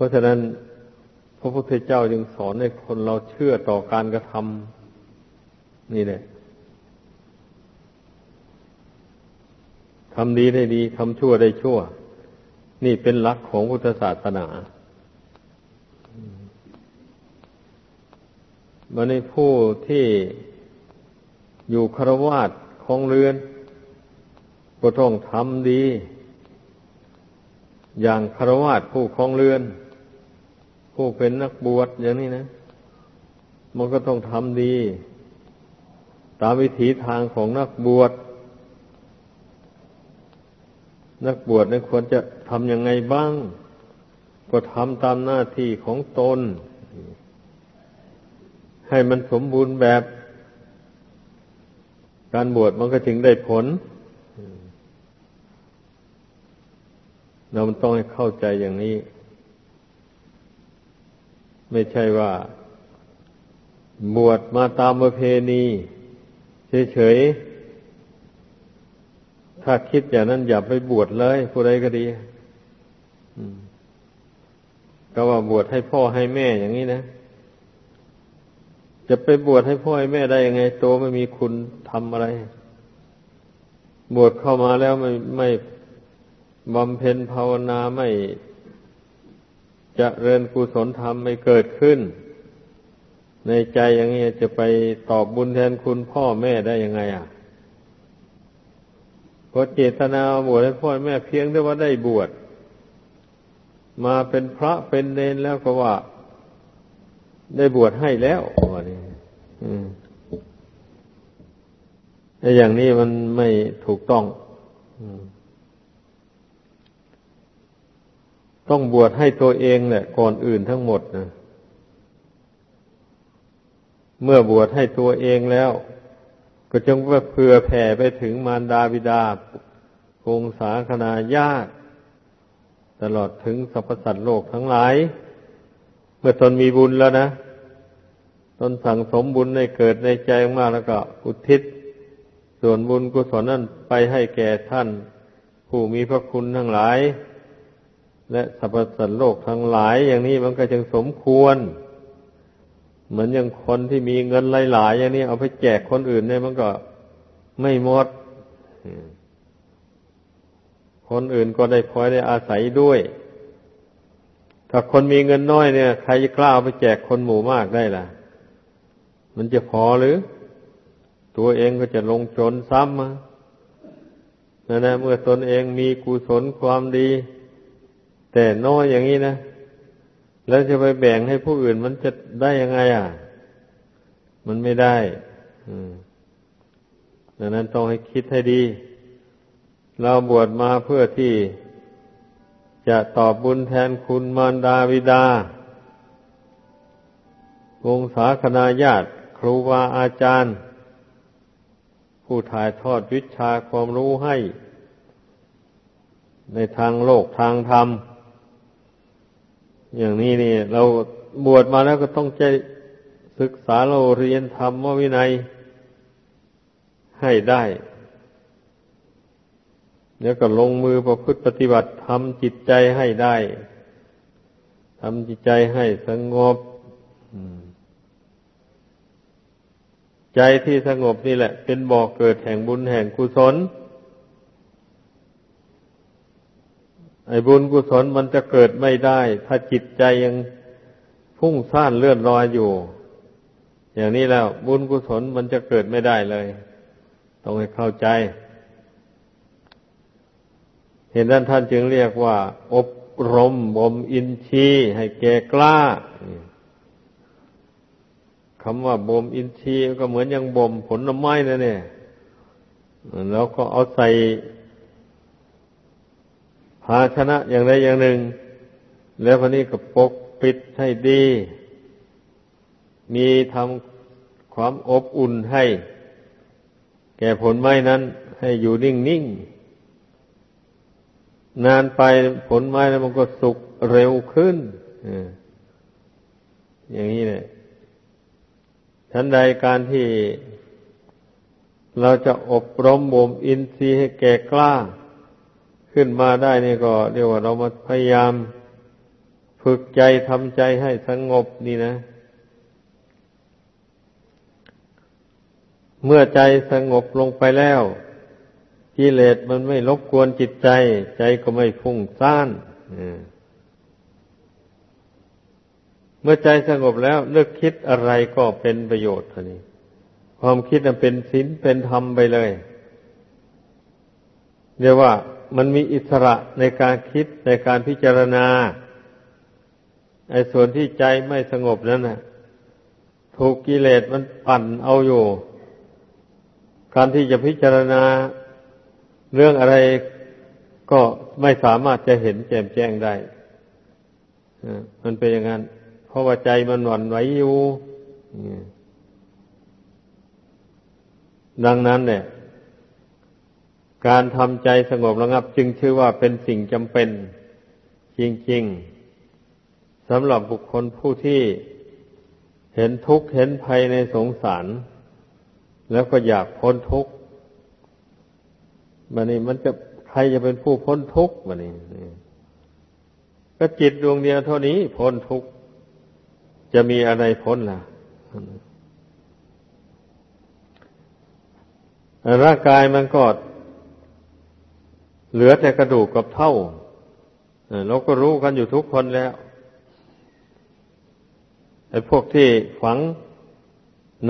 ราะฉะนั้นพระพุทธเจ้าจึงสอนให้คนเราเชื่อต่อการกระทำนี่แหละทำดีได้ดีทำชั่วได้ชั่ว นี่เป็นหลักของพุทธศาสนาบันในผู้ที่อยู่ครวาสของเรือนก็ต้องทำดี อย่างครวาสผู้คองเรือน ผู้เป็นนักบวชอย่างนี้นะ มันก็ต้องทำดี ตามวิถีทางของนักบวช นักบวชนั้นควรจะทำยังไงบ้าง ก็ทำตามหน้าที่ของตน ให้มันสมบูรณ์แบบ การบวชมันก็ถึงได้ผลเราต้องให้เข้าใจอย่างนี้ ไม่ใช่ว่า บวชมาตามประเพณีเฉยๆ ถ้าคิดอย่างนั้นอย่าไปบวชเลยผู้ใดก็ดีก็ว่าบวชให้พ่อให้แม่อย่างนี้นะ จะไปบวชให้พ่อให้แม่ได้ยังไง โตไม่มีคุณทำอะไร บวชเข้ามาแล้วไม่ไม่บำเพ็ญภาวนาไม่ จะเริญกุศลธรรมไม่เกิดขึ้น ในใจอย่างนี้จะไปตอบบุญแทนคุณพ่อแม่ได้ยังไงอะพอเจตนาบวชให้พ่อแม่เพียงแต่ว่าได้บวชมาเป็นพระเป็นเนนแล้วก็ว่า ได้บวชให้แล้วว่านี่อย่างนี้มันไม่ถูกต้อง ต้องบวชให้ตัวเองแหละก่อนอื่นทั้งหมดนะเมื่อบวชให้ตัวเองแล้ว ก็จงเผื่อแผ่ไปถึงมารดาบิดาคงสาคนาญาติตลอดถึงสรรพสัตว์โลกทั้งหลาย เมื่อตนมีบุญแล้วนะตนสั่งสมบุญในเกิดในใจมากแล้วก็อุทิศ ส่วนบุญกุศลนั้นไปให้แก่ท่าน ผู้มีพระคุณทั้งหลาย และสรรพสัตว์โลกทั้งหลายอย่างนี้มันก็จึงสมควร เหมือนอย่างคนที่มีเงินหลาย ๆ อย่างนี้เอาไปแจกคนอื่นเนี่ยมันก็ไม่หมด คนอื่นก็ได้พลอยได้อาศัยด้วย ถ้าคนมีเงินน้อยเนี่ย ใครจะกล้าเอาไปแจกคนหมู่มากได้ล่ะ มันจะพอหรือ ตัวเองก็จะลงจนซ้ำนั่นนะเมื่อตนเองมีกุศลความดี แต่น้อยอย่างนี้นะ แล้วจะไปแบ่งให้ผู้อื่นมันจะได้ยังไงอะ มันไม่ได้ดังนั้นต้องให้คิดให้ดี เราบวชมาเพื่อที่จะตอบบุญแทนคุณมารดาวิดาวงศาคณาญาติ ครูบาอาจารย์ ผู้ถ่ายทอดวิชาความรู้ให้ ในทางโลกทางธรรม อย่างนี้นี่ เราบวชมาแล้วก็ต้องใจศึกษาเราเรียนธรรมวินัยให้ได้ แล้วก็ลงมือประพฤติปฏิบัติทำจิตใจให้ได้ทำจิตใจให้สงบใจที่สงบนี่แหละ เป็นบ่อกเกิดแห่งบุญแห่งกุศล ไอ้บุญกุศลมันจะเกิดไม่ได้ ถ้าจิตใจยังพุ่งซ่านเลื่อนลอยอยู่ อย่างนี้แล้ว บุญกุศลมันจะเกิดไม่ได้เลย ต้องให้เข้าใจ เห็นนั้นท่านจึงเรียกว่า อบรมบ่มอินทีให้แก่กล้าคำว่าบ่มอินทีก็เหมือนอย่างบ่มผลไม้นั่นเนี่ยแล้วก็เอาใส่ ภาชนะอย่างใดอย่างหนึ่ง แล้วพอนี้ก็ปกปิดให้ดี มีทำความอบอุ่นให้ แก่ผลไม้นั้น ให้อยู่นิ่งนิ่งนานไปผลไม้นั้นมันก็สุกเร็วขึ้นอย่างนี้เนี่ยฉันใดการที่เราจะอบรมบ่มอินทรีย์ให้แก่กล้า ขึ้นมาได้นี่ก็เรียกว่าเรามาพยายามฝึกใจทำใจให้สงบนี่นะ เมื่อใจสงบลงไปแล้วกิเลสมันไม่รบกวนจิตใจ ใจก็ไม่ฟุ้งซ่านเมื่อใจสงบแล้วเลือกคิดอะไรก็เป็นประโยชน์ท่านี้ ความคิดมันเป็นศีลเป็นธรรมไปเลย เรียกว่า มันมีอิสระในการคิดในการพิจารณาไอ้ส่วนที่ใจไม่สงบนั้นนะถูกกิเลสมันปั่นเอาอยู่ การที่จะพิจารณาเรื่องอะไรก็ไม่สามารถจะเห็นแจ่มแจ้งได้มันเป็นอย่างนั้น เพราะว่าใจมันหวั่นไหวอยู่ดังนั้นเนี่ย การทำใจสงบระงับ จึงชื่อว่าเป็นสิ่งจำเป็น จริงๆสำหรับบุคคลผู้ที่เห็นทุกข์เห็นภัยในสงสาร แล้วก็อยากพ้นทุกข์มันนี่มันจะใครจะเป็นผู้พ้นทุกข์มันนี่ก็จิตดวงเดียวเท่านี้พ้นทุกข์จะมีอะไรพ้นล่ะร่างกายมันก็ เหลือแต่กระดูกกับเท่าเราก็รู้กันอยู่ทุกคนแล้วไอ้พวกที่ฝัง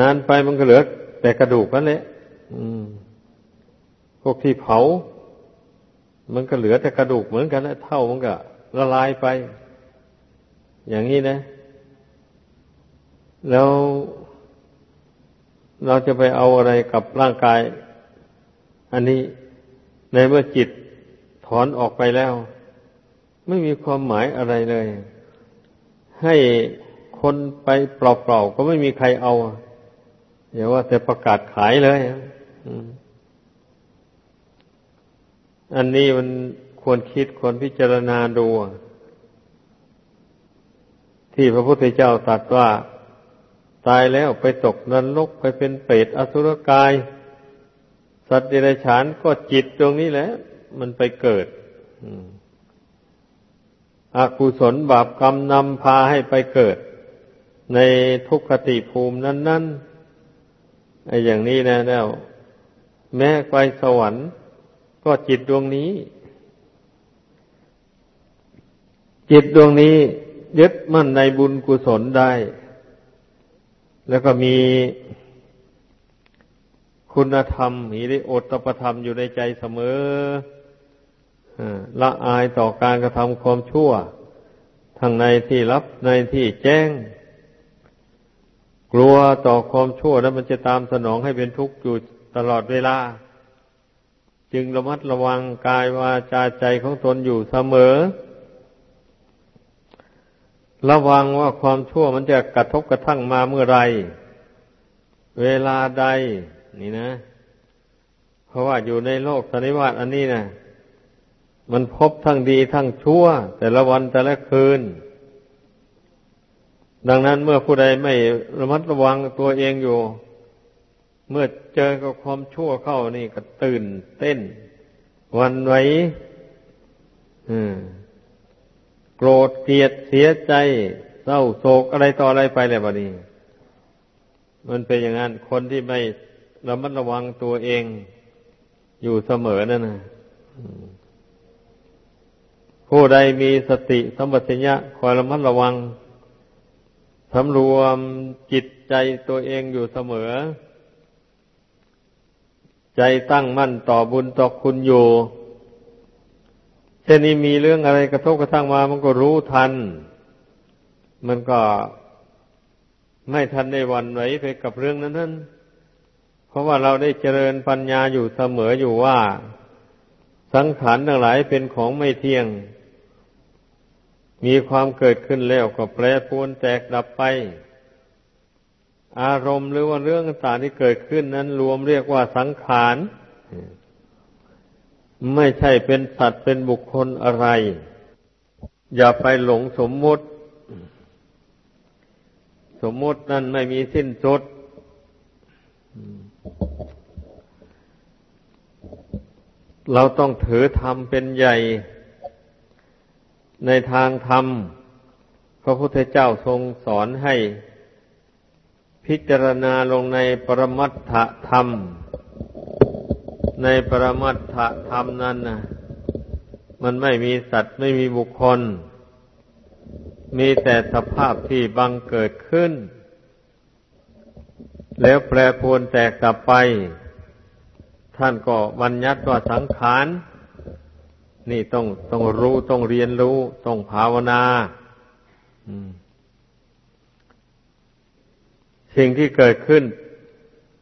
นานไปมันก็เหลือ แต่กระดูกนั่นแหละพวกที่เผา มันก็เหลือแต่กระดูกเหมือนกันนะเท่ามันก็ละลายไป อย่างนี้นะ แล้วเราจะไปเอาอะไรกับร่างกาย อันนี้ในเมื่อจิต ถอนออกไปแล้ว ไม่มีความหมายอะไรเลย ให้คนไปเปล่าๆก็ไม่มีใครเอาอย่าว่าแต่ประกาศขายเลยอันนี้มันควรคิดควรพิจารณาดู ที่พระพุทธเจ้าตรัสว่า ตายแล้วไปตกนรกไปเป็นเปรตอสุรกาย สัตว์เดรัจฉานก็จิตตรงนี้แหละ มันไปเกิดอกุศลบาปกรรมนำพาให้ไปเกิด ในทุกขติภูมินั้นๆไอ้อย่างนี้นะแล้ว แม้ไปสวรรค์ ก็จิตดวงนี้ จิตดวงนี้ยึดมั่นในบุญกุศลได้ แล้วก็มีคุณธรรมมีได้อดตปธรรมอยู่ในใจเสมอ ละอายต่อการกระทำความชั่ว ทั้งในที่รับในที่แจ้ง กลัวต่อความชั่วแล้วมันจะตามสนองให้เป็นทุกข์อยู่ตลอดเวลา จึงระมัดระวังกายวาจาใจของตนอยู่เสมอ ระวังว่าความชั่วมันจะกระทบกระทั่งมาเมื่อไร เวลาใด นี่นะ เพราะว่าอยู่ในโลกสันนิวาตอันนี้นะ มันพบทั้งดีทั้งชั่ว แต่ละวันแต่ละคืน ดังนั้นเมื่อผู้ใดไม่ระมัดระวังตัวเองอยู่ เมื่อเจอกับความชั่วเข้านี่ก็ตื่นเต้น วันไหวโกรธเกลียดเสียใจ เศร้าโศกอะไรต่ออะไรไปเลยบัดนี้ มันเป็นอย่างนั้นคนที่ไม่ระมัดระวังตัวเองอยู่เสมอนั่นนะ ผู้ใดมีสติสัมปชัญญะคอยระมัดระวังสำรวมจิตใจตัวเองอยู่เสมอ ใจตั้งมั่นต่อบุญต่อคุณอยู่เช่นนี้มีเรื่องอะไรกระทบกระทั่งมา มันก็รู้ทัน มันก็ไม่ทันได้วันไหวไปกับเรื่องนั้นนั้นเพราะว่าเราได้เจริญปัญญาอยู่เสมออยู่ว่า สังขารทั้งหลายเป็นของไม่เที่ยง มีความเกิดขึ้นแล้วก็แปรปรวนแตกดับไป อารมณ์หรือว่าเรื่องต่างที่เกิดขึ้นนั้นรวมเรียกว่าสังขารไม่ใช่เป็นสัตว์เป็นบุคคลอะไร อย่าไปหลงสมมุติ สมมุตินั้นไม่มีสิ้นสุดเราต้องถือธรรมเป็นใหญ่ ในทางธรรม พระพุทธเจ้าทรงสอนให้ พิจารณาลงในปรมัตถธรรม ในปรมัตถธรรมนั้นนะมันไม่มีสัตว์ไม่มีบุคคล มีแต่สภาพที่บังเกิดขึ้น แล้วแปรปรวนแตกดับไป ท่านก็บัญญัติว่าสังขาร นี่ต้องต้องรู้ต้องเรียนรู้ ต้องภาวนาสิ่งที่เกิดขึ้น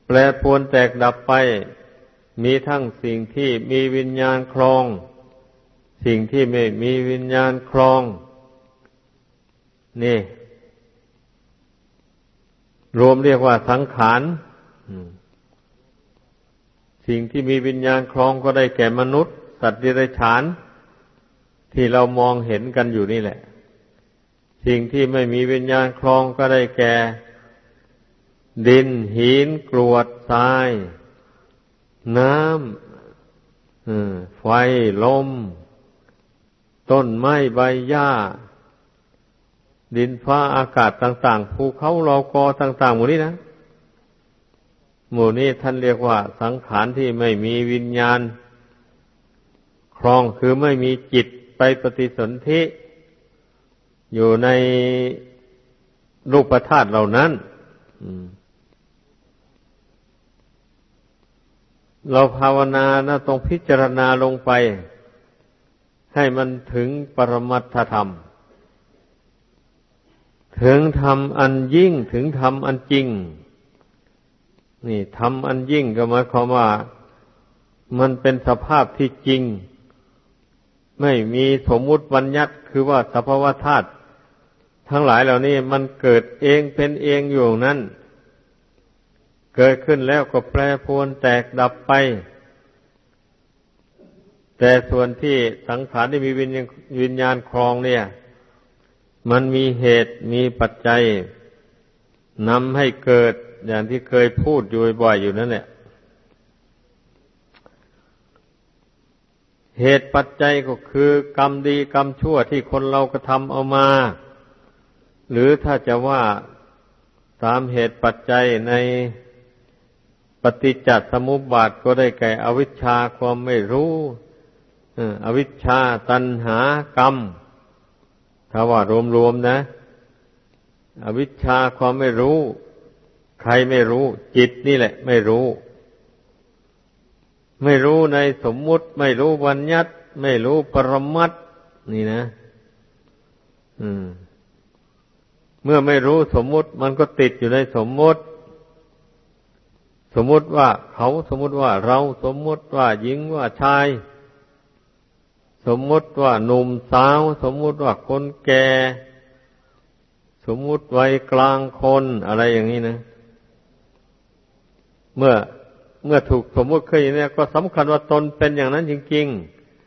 แปรปวนแตกดับไป มีทั้งสิ่งที่มีวิญญาณครอง สิ่งที่ไม่มีวิญญาณครอง นี่ รวมเรียกว่าสังขารสิ่งที่มีวิญญาณครองก็ได้แก่มนุษย์ สัตว์ดิเรกชันที่เรามองเห็นกันอยู่นี่แหละ สิ่งที่ไม่มีวิญญาณครองก็ได้แก่ ดินหินกรวดทราย น้ำไฟลม ต้นไม้ใบหญ้า ดินฟ้าอากาศต่างๆภูเขาลอกอต่างๆหมู่นี้นะหมู่นี้ท่านเรียกว่าสังขารที่ไม่มีวิญญาณ ครองคือไม่มีจิตไปปฏิสนธิอยู่ในรูปธาตุเหล่านั้นเราภาวนานะต้องพิจารณาลงไป ให้มันถึงปรมัตถธรรม ถึงธรรมอันยิ่งถึงธรรมอันจริง นี่ธรรมอันยิ่งก็หมายความว่า มันเป็นสภาพที่จริง ไม่มีสมมุติบัญญัติคือว่าสภาวธาตุทั้งหลายเหล่านี้มันเกิดเองเป็นเองอยู่นั้น เกิดขึ้นแล้วก็แปรปรวนแตกดับไป แต่ส่วนที่สังขารที่มีวิญญาณวิญญาณครองเนี่ย มันมีเหตุมีปัจจัยนำให้เกิดอย่างที่เคยพูดอยู่บ่อยอยู่นั่นแหละ เหตุปัจจัยก็คือกรรมดีกรรมชั่วที่คนเรากระทำเอามา หรือถ้าจะว่าตามเหตุปัจจัยในปฏิจจสมุปบาทก็ได้แก่อวิชชาความไม่รู้อวิชชาตัณหากรรม ถ้าว่ารวมๆนะ อวิชชาความไม่รู้ ใครไม่รู้ จิตนี่แหละ ไม่รู้ ไม่รู้ในสมมุติ ไม่รู้บัญญัติ ไม่รู้ปรมัตนี่นะเมื่อไม่รู้สมมุติ มันก็ติดอยู่ในสมมุติ สมมติว่าเขาสมมติว่าเราสมมติว่าหญิงว่าชาย สมมติว่าหนุ่มสาว สมมติว่าคนแก่สมมติวัยกลางคนอะไรอย่างนี้นะ เมื่อ เมื่อถูกสมมติขึ้นเนี่ย ก็สำคัญว่าตนเป็นอย่างนั้นจริง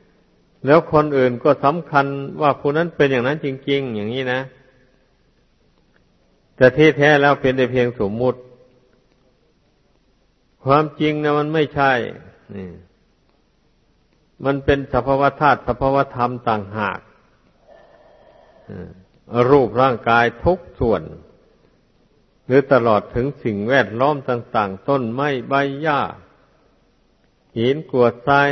ๆ แล้วคนอื่นก็สำคัญว่าผู้นั้นเป็นอย่างนั้นจริง ๆ อย่างนี้นะ แต่ที่แท้แล้วเป็นแต่เพียงสมมุติ ความจริงนะมันไม่ใช่นี่มันเป็นสภาวธาตุสภาวธรรมต่างหากรูปร่างกายทุกส่วน รือตลอดถึงสิ่งแวดล้อมต่าง ๆ ต้นไม้ใบหญ้า หินกรวดทราย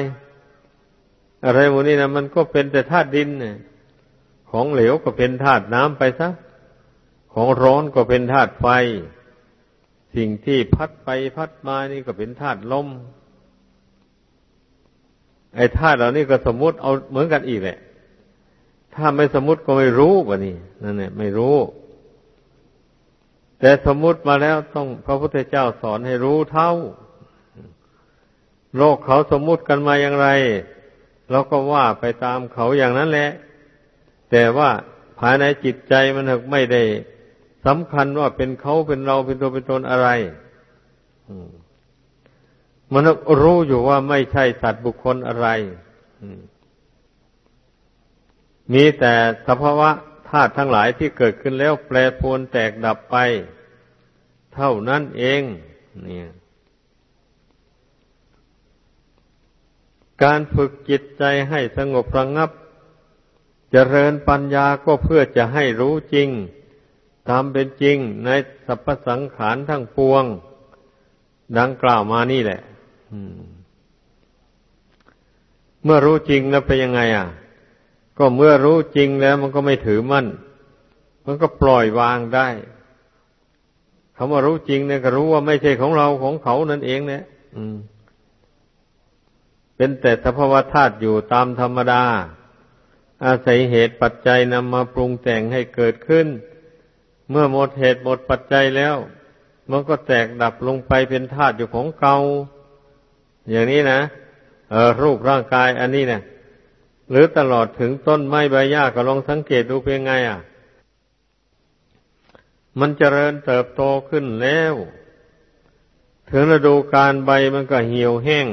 อะไรหมดนี้นะมันก็เป็นแต่ธาตุดินเนี่ยของเหลวก็เป็นธาตุน้ำไปซะ ของร้อนก็เป็นธาตุไฟ สิ่งที่พัดไปพัดมานี่ก็เป็นธาตุลม ไอ้ธาตุเหล่านี้ก็สมมุติเอาเหมือนกันอีกแหละ ถ้าไม่สมมุติก็ไม่รู้วะนี่นั่นแหละไม่รู้ แต่สมมุติมาแล้วต้องพระพุทธเจ้าสอนให้รู้เท่า โลกเขาสมมุติกันมาอย่างไรเราก็ว่าไปตามเขาอย่างนั้นแหละ แต่ว่าภายในจิตใจมันไม่ได้สำคัญว่าเป็นเขาเป็นเราเป็นตัวเป็นตนอะไรมันรู้อยู่ว่าไม่ใช่สัตว์บุคคลอะไรมีแต่สภาวะ ธาตุทั้งหลายที่เกิดขึ้นแล้วแปรปรวนแตกดับไป เท่านั้นเอง เนี่ย การฝึกจิตใจให้สงบระงับเจริญปัญญาก็เพื่อจะให้รู้จริง ตามเป็นจริงในสรรพสังขารทั้งปวง ดังกล่าวมานี่แหละเมื่อรู้จริงแล้วเป็นยังไง อะ ก็เมื่อรู้จริงแล้วมันก็ไม่ถือมั่น มันก็ปล่อยวางได้คำว่ารู้จริงเนี่ยก็รู้ว่าไม่ใช่ของเราของเขานั่นเองเนี่ยเป็นแต่สภาวธาตุอยู่ตามธรรมดา อาศัยเหตุปัจจัยนำมาปรุงแต่งให้เกิดขึ้น เมื่อหมดเหตุหมดปัจจัยแล้ว มันก็แตกดับลงไปเป็นธาตุอยู่ของเก่าอย่างนี้นะเออรูปร่างกายอันนี้เนะี่ย หรือตลอดถึงต้นไม้ใบหญ้าก็ลองสังเกตดูเป็นไงอะ มันเจริญเติบโตขึ้นแล้ว ถึงฤดูการใบมันก็เหี่ยวแห้ง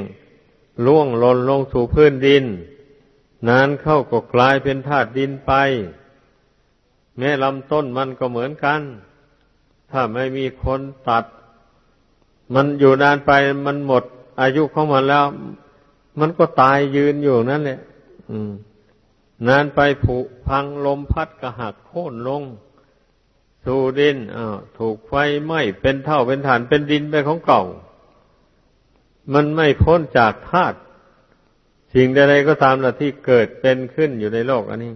ล่วงหล่นลงสู่พื้นดิน นานเข้าก็กลายเป็นธาตุดินไป แม้ลำต้นมันก็เหมือนกัน ถ้าไม่มีคนตัด มันอยู่นานไปมันหมดอายุของมันแล้ว มันก็ตายยืนอยู่นั่นแหละ นานไปผุพังลมพัดกระหักโค่นลง สู่ดินอ้าวถูกไฟไหม้เป็นเท่าเป็นฐานเป็นดินไปของเก่า มันไม่พ้นจากธาตุสิ่งใดๆก็ตามละที่เกิดเป็นขึ้นอยู่ในโลกอันนี้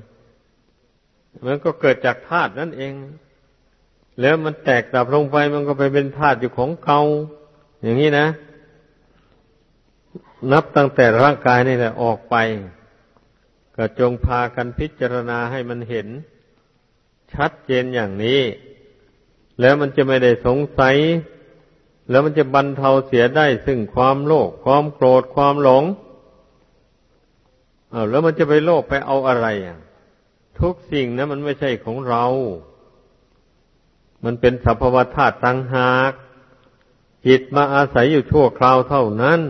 มันก็เกิดจากธาตุนั่นเอง แล้วมันแตกดับลงไปมันก็ไปเป็นธาตุอยู่ของเก่าอย่างนี้นะ นับตั้งแต่ร่างกายนี่แหละออกไป ก็จงพากันพิจารณาให้มันเห็น ชัดเจนอย่างนี้ แล้วมันจะไม่ได้สงสัย แล้วมันจะบรรเทาเสียได้ซึ่งความโลภความโกรธความหลงอาแล้วมันจะไปโลภไปเอาอะไรอะ ทุกสิ่งนะมันไม่ใช่ของเรา มันเป็นสัพพวธาตุตังหาก จิตมาอาศัยอยู่ชั่วคราวเท่านั้น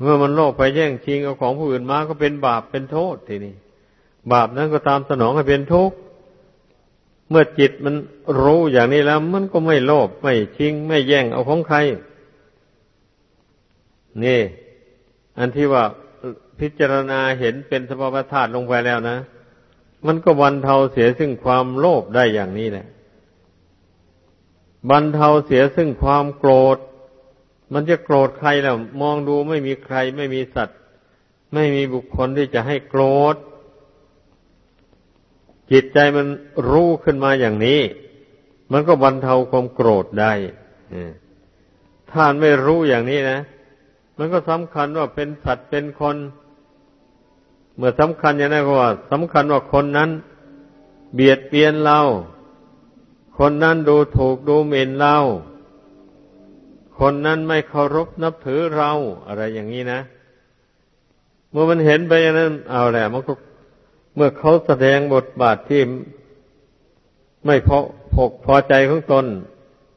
เมื่อมันโลภไปแย่งชิงเอาของผู้อื่นมาก็เป็นบาปเป็นโทษทีนี้บาปนั้นก็ตามสนองให้เป็นทุกข์เมื่อจิตมันรู้อย่างนี้แล้ว มันก็ไม่โลภไม่ชิง ไม่แย่งเอาของใคร นี่ อันที่ว่าพิจารณาเห็นเป็นสภาวธาตุลงไปแล้วนะ มันก็บรรเทาเสียซึ่งความโลภได้อย่างนี้แหละบรรเทาเสียซึ่งความโกรธ มันจะโกรธใครแล้ว มองดูไม่มีใคร ไม่มีสัตว์ ไม่มีบุคคลที่จะให้โกรธ จิตใจมันรู้ขึ้นมาอย่างนี้ มันก็บรรเทาความโกรธได้ถ้านไม่รู้อย่างนี้นะ มันก็สำคัญว่าเป็นสัตว์เป็นคน เมื่อสำคัญอย่างนั้นก็ว่าสำคัญว่าคนนั้น เบียดเบียนเรา คนนั้นดูถูกดูหมิ่นเรา คนนั้นไม่เคารพนับถือเราอะไรอย่างนี้นะ เมื่อมันเห็นไปอย่างนั้น เอาแหละมันก็เมื่อเขาแสดงบทบาทที่ไม่พอพกพอใจของตน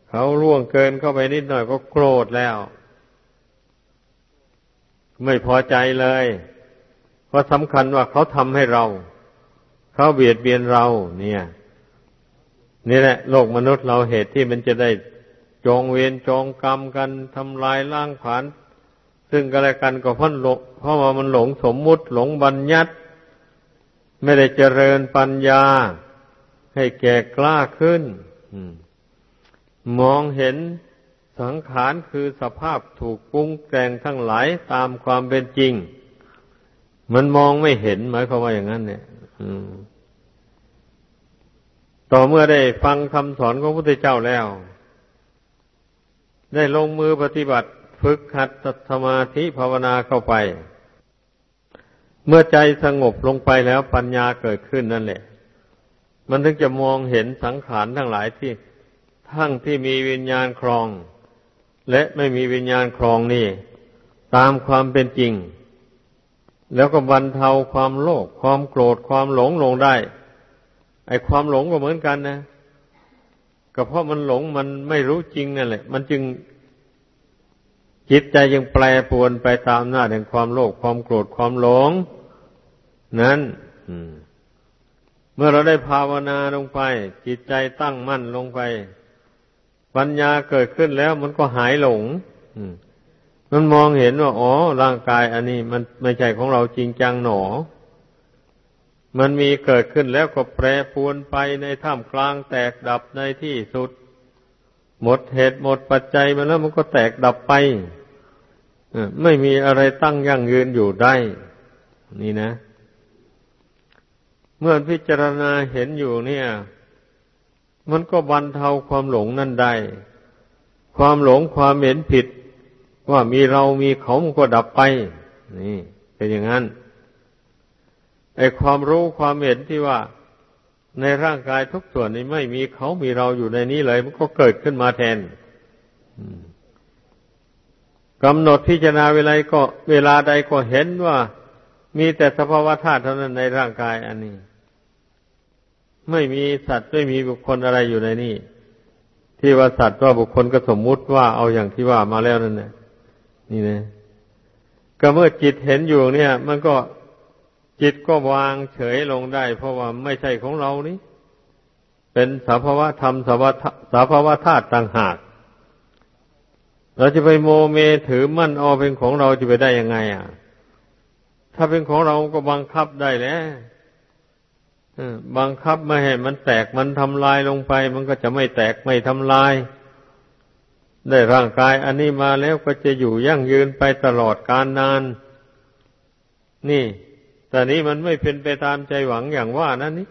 เขาล่วงเกินเข้าไปนิดหน่อยก็โกรธแล้ว ไม่พอใจเลย เพราะสำคัญว่าเขาทำให้เรา เขาเบียดเบียนเรา เนี่ย นี่แหละ โลกมนุษย์เราเหตุที่มันจะได้ จองเวรจองกรรมกันทำลายล้างผาน ซึ่งกันและกันก็เพราะหลงเพราะว่ามันหลงสมมุติหลงบัญญัติ ไม่ได้เจริญปัญญา ให้แก่กล้าขึ้นมองเห็นสังขารคือสภาพถูกปรุงแต่งทั้งหลายตามความเป็นจริง มันมองไม่เห็นหมายความว่าอย่างนั้น เนี่ยต่อเมื่อได้ฟังคำสอนของพระพุทธเจ้าแล้ว ได้ลงมือปฏิบัติฝึกหัดสมาธิภาวนาเข้าไป เมื่อใจสงบลงไปแล้วปัญญาเกิดขึ้นนั่นแหละ มันถึงจะมองเห็นสังขารทั้งหลายที่ทั้งที่มีวิญญาณครอง และไม่มีวิญญาณครองนี่ ตามความเป็นจริง แล้วก็บรรเทาความโลภความโกรธความหลงลงได้ ไอ้ความหลงก็เหมือนกันนะ ก็เพราะมันหลงมันไม่รู้จริงนั่นแหละ มันจึงจิตใจยังแปรปวนไปตามหน้าแห่งความโลภความโกรธความหลง นั้นเมื่อเราได้ภาวนาลงไป จิตใจตั้งมั่นลงไป ปัญญาเกิดขึ้นแล้วมันก็หายหลงมันมองเห็นว่า อ๋อ ร่างกายอันนี้มันไม่ใช่ของเราจริงจังหนอ มันมีเกิดขึ้นแล้วก็แปรปวนไปในท่ามกลางแตกดับในที่สุด หมดเหตุหมดปัจจัยมาแล้วมันก็แตกดับไปไม่มีอะไรตั้งยั่งยืนอยู่ได้ นี่นะ เมื่อพิจารณาเห็นอยู่เนี่ย มันก็บรรเทาความหลงนั่นได้ ความหลงความเห็นผิด ว่ามีเรามีเขามันก็ดับไป นี่ เป็นอย่างนั้น ไอความรู้ความเห็นที่ว่าในร่างกายทุกส่วนนี้ไม่มีเขามีเราอยู่ในนี้เลย มันก็เกิดขึ้นมาแทนกำหนดพิจารณาเวลาก็ เวลาใดก็เห็นว่า มีแต่สภาวะธาตุเท่านั้นในร่างกายอันนี้ ไม่มีสัตว์ไม่มีบุคคลอะไรอยู่ในนี้ที่ว่าสัตว์ว่าบุคคลก็สมมุติว่าเอาอย่างที่ว่ามาแล้วนั่นแหละนี่นะก็เมื่อจิตเห็นอยู่เนี่ย มันก็ จิตก็วางเฉยลงได้ เพราะว่าไม่ใช่ของเรานี่ เป็นสภาวะธรรมสภาวะธาตุต่างหาก เราจะไปโมเมถือมั่นเอาเป็นของเราจะไปได้ยังไง อะ ถ้าเป็นของเราก็บังคับได้แล้วบังคับไม่ให้มันแตกมันทำลายลงไป มันก็จะไม่แตกไม่ทำลาย ได้ร่างกายอันนี้มาแล้วก็จะอยู่ยั่งยืนไปตลอดกาลนาน นี่ แต่นี้มันไม่เป็นไปตามใจหวังอย่างว่านั่นนี่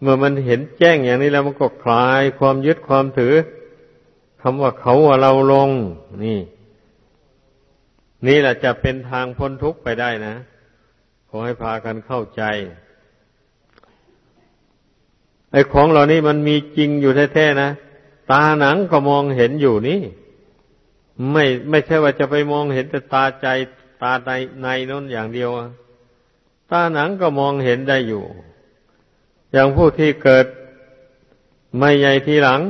เมื่อมันเห็นแจ้งอย่างนี้แล้วมันก็คลายความยึดความถือคำว่าเขาว่าเราลง นี่ นี่แหละจะเป็นทางพ้นทุกข์ไปได้นะขอให้พากันเข้าใจไอ้ของเหล่านี้มันมีจริงอยู่แท้ๆนะตาหนังก็มองเห็นอยู่นี่ไม่ไม่ใช่ว่าจะไปมองเห็นแต่ตาใจตาในในนั่นอย่างเดียว ตาหนังก็มองเห็นได้อยู่ อย่างผู้ที่เกิดไม่ใหญ่ทีหลัง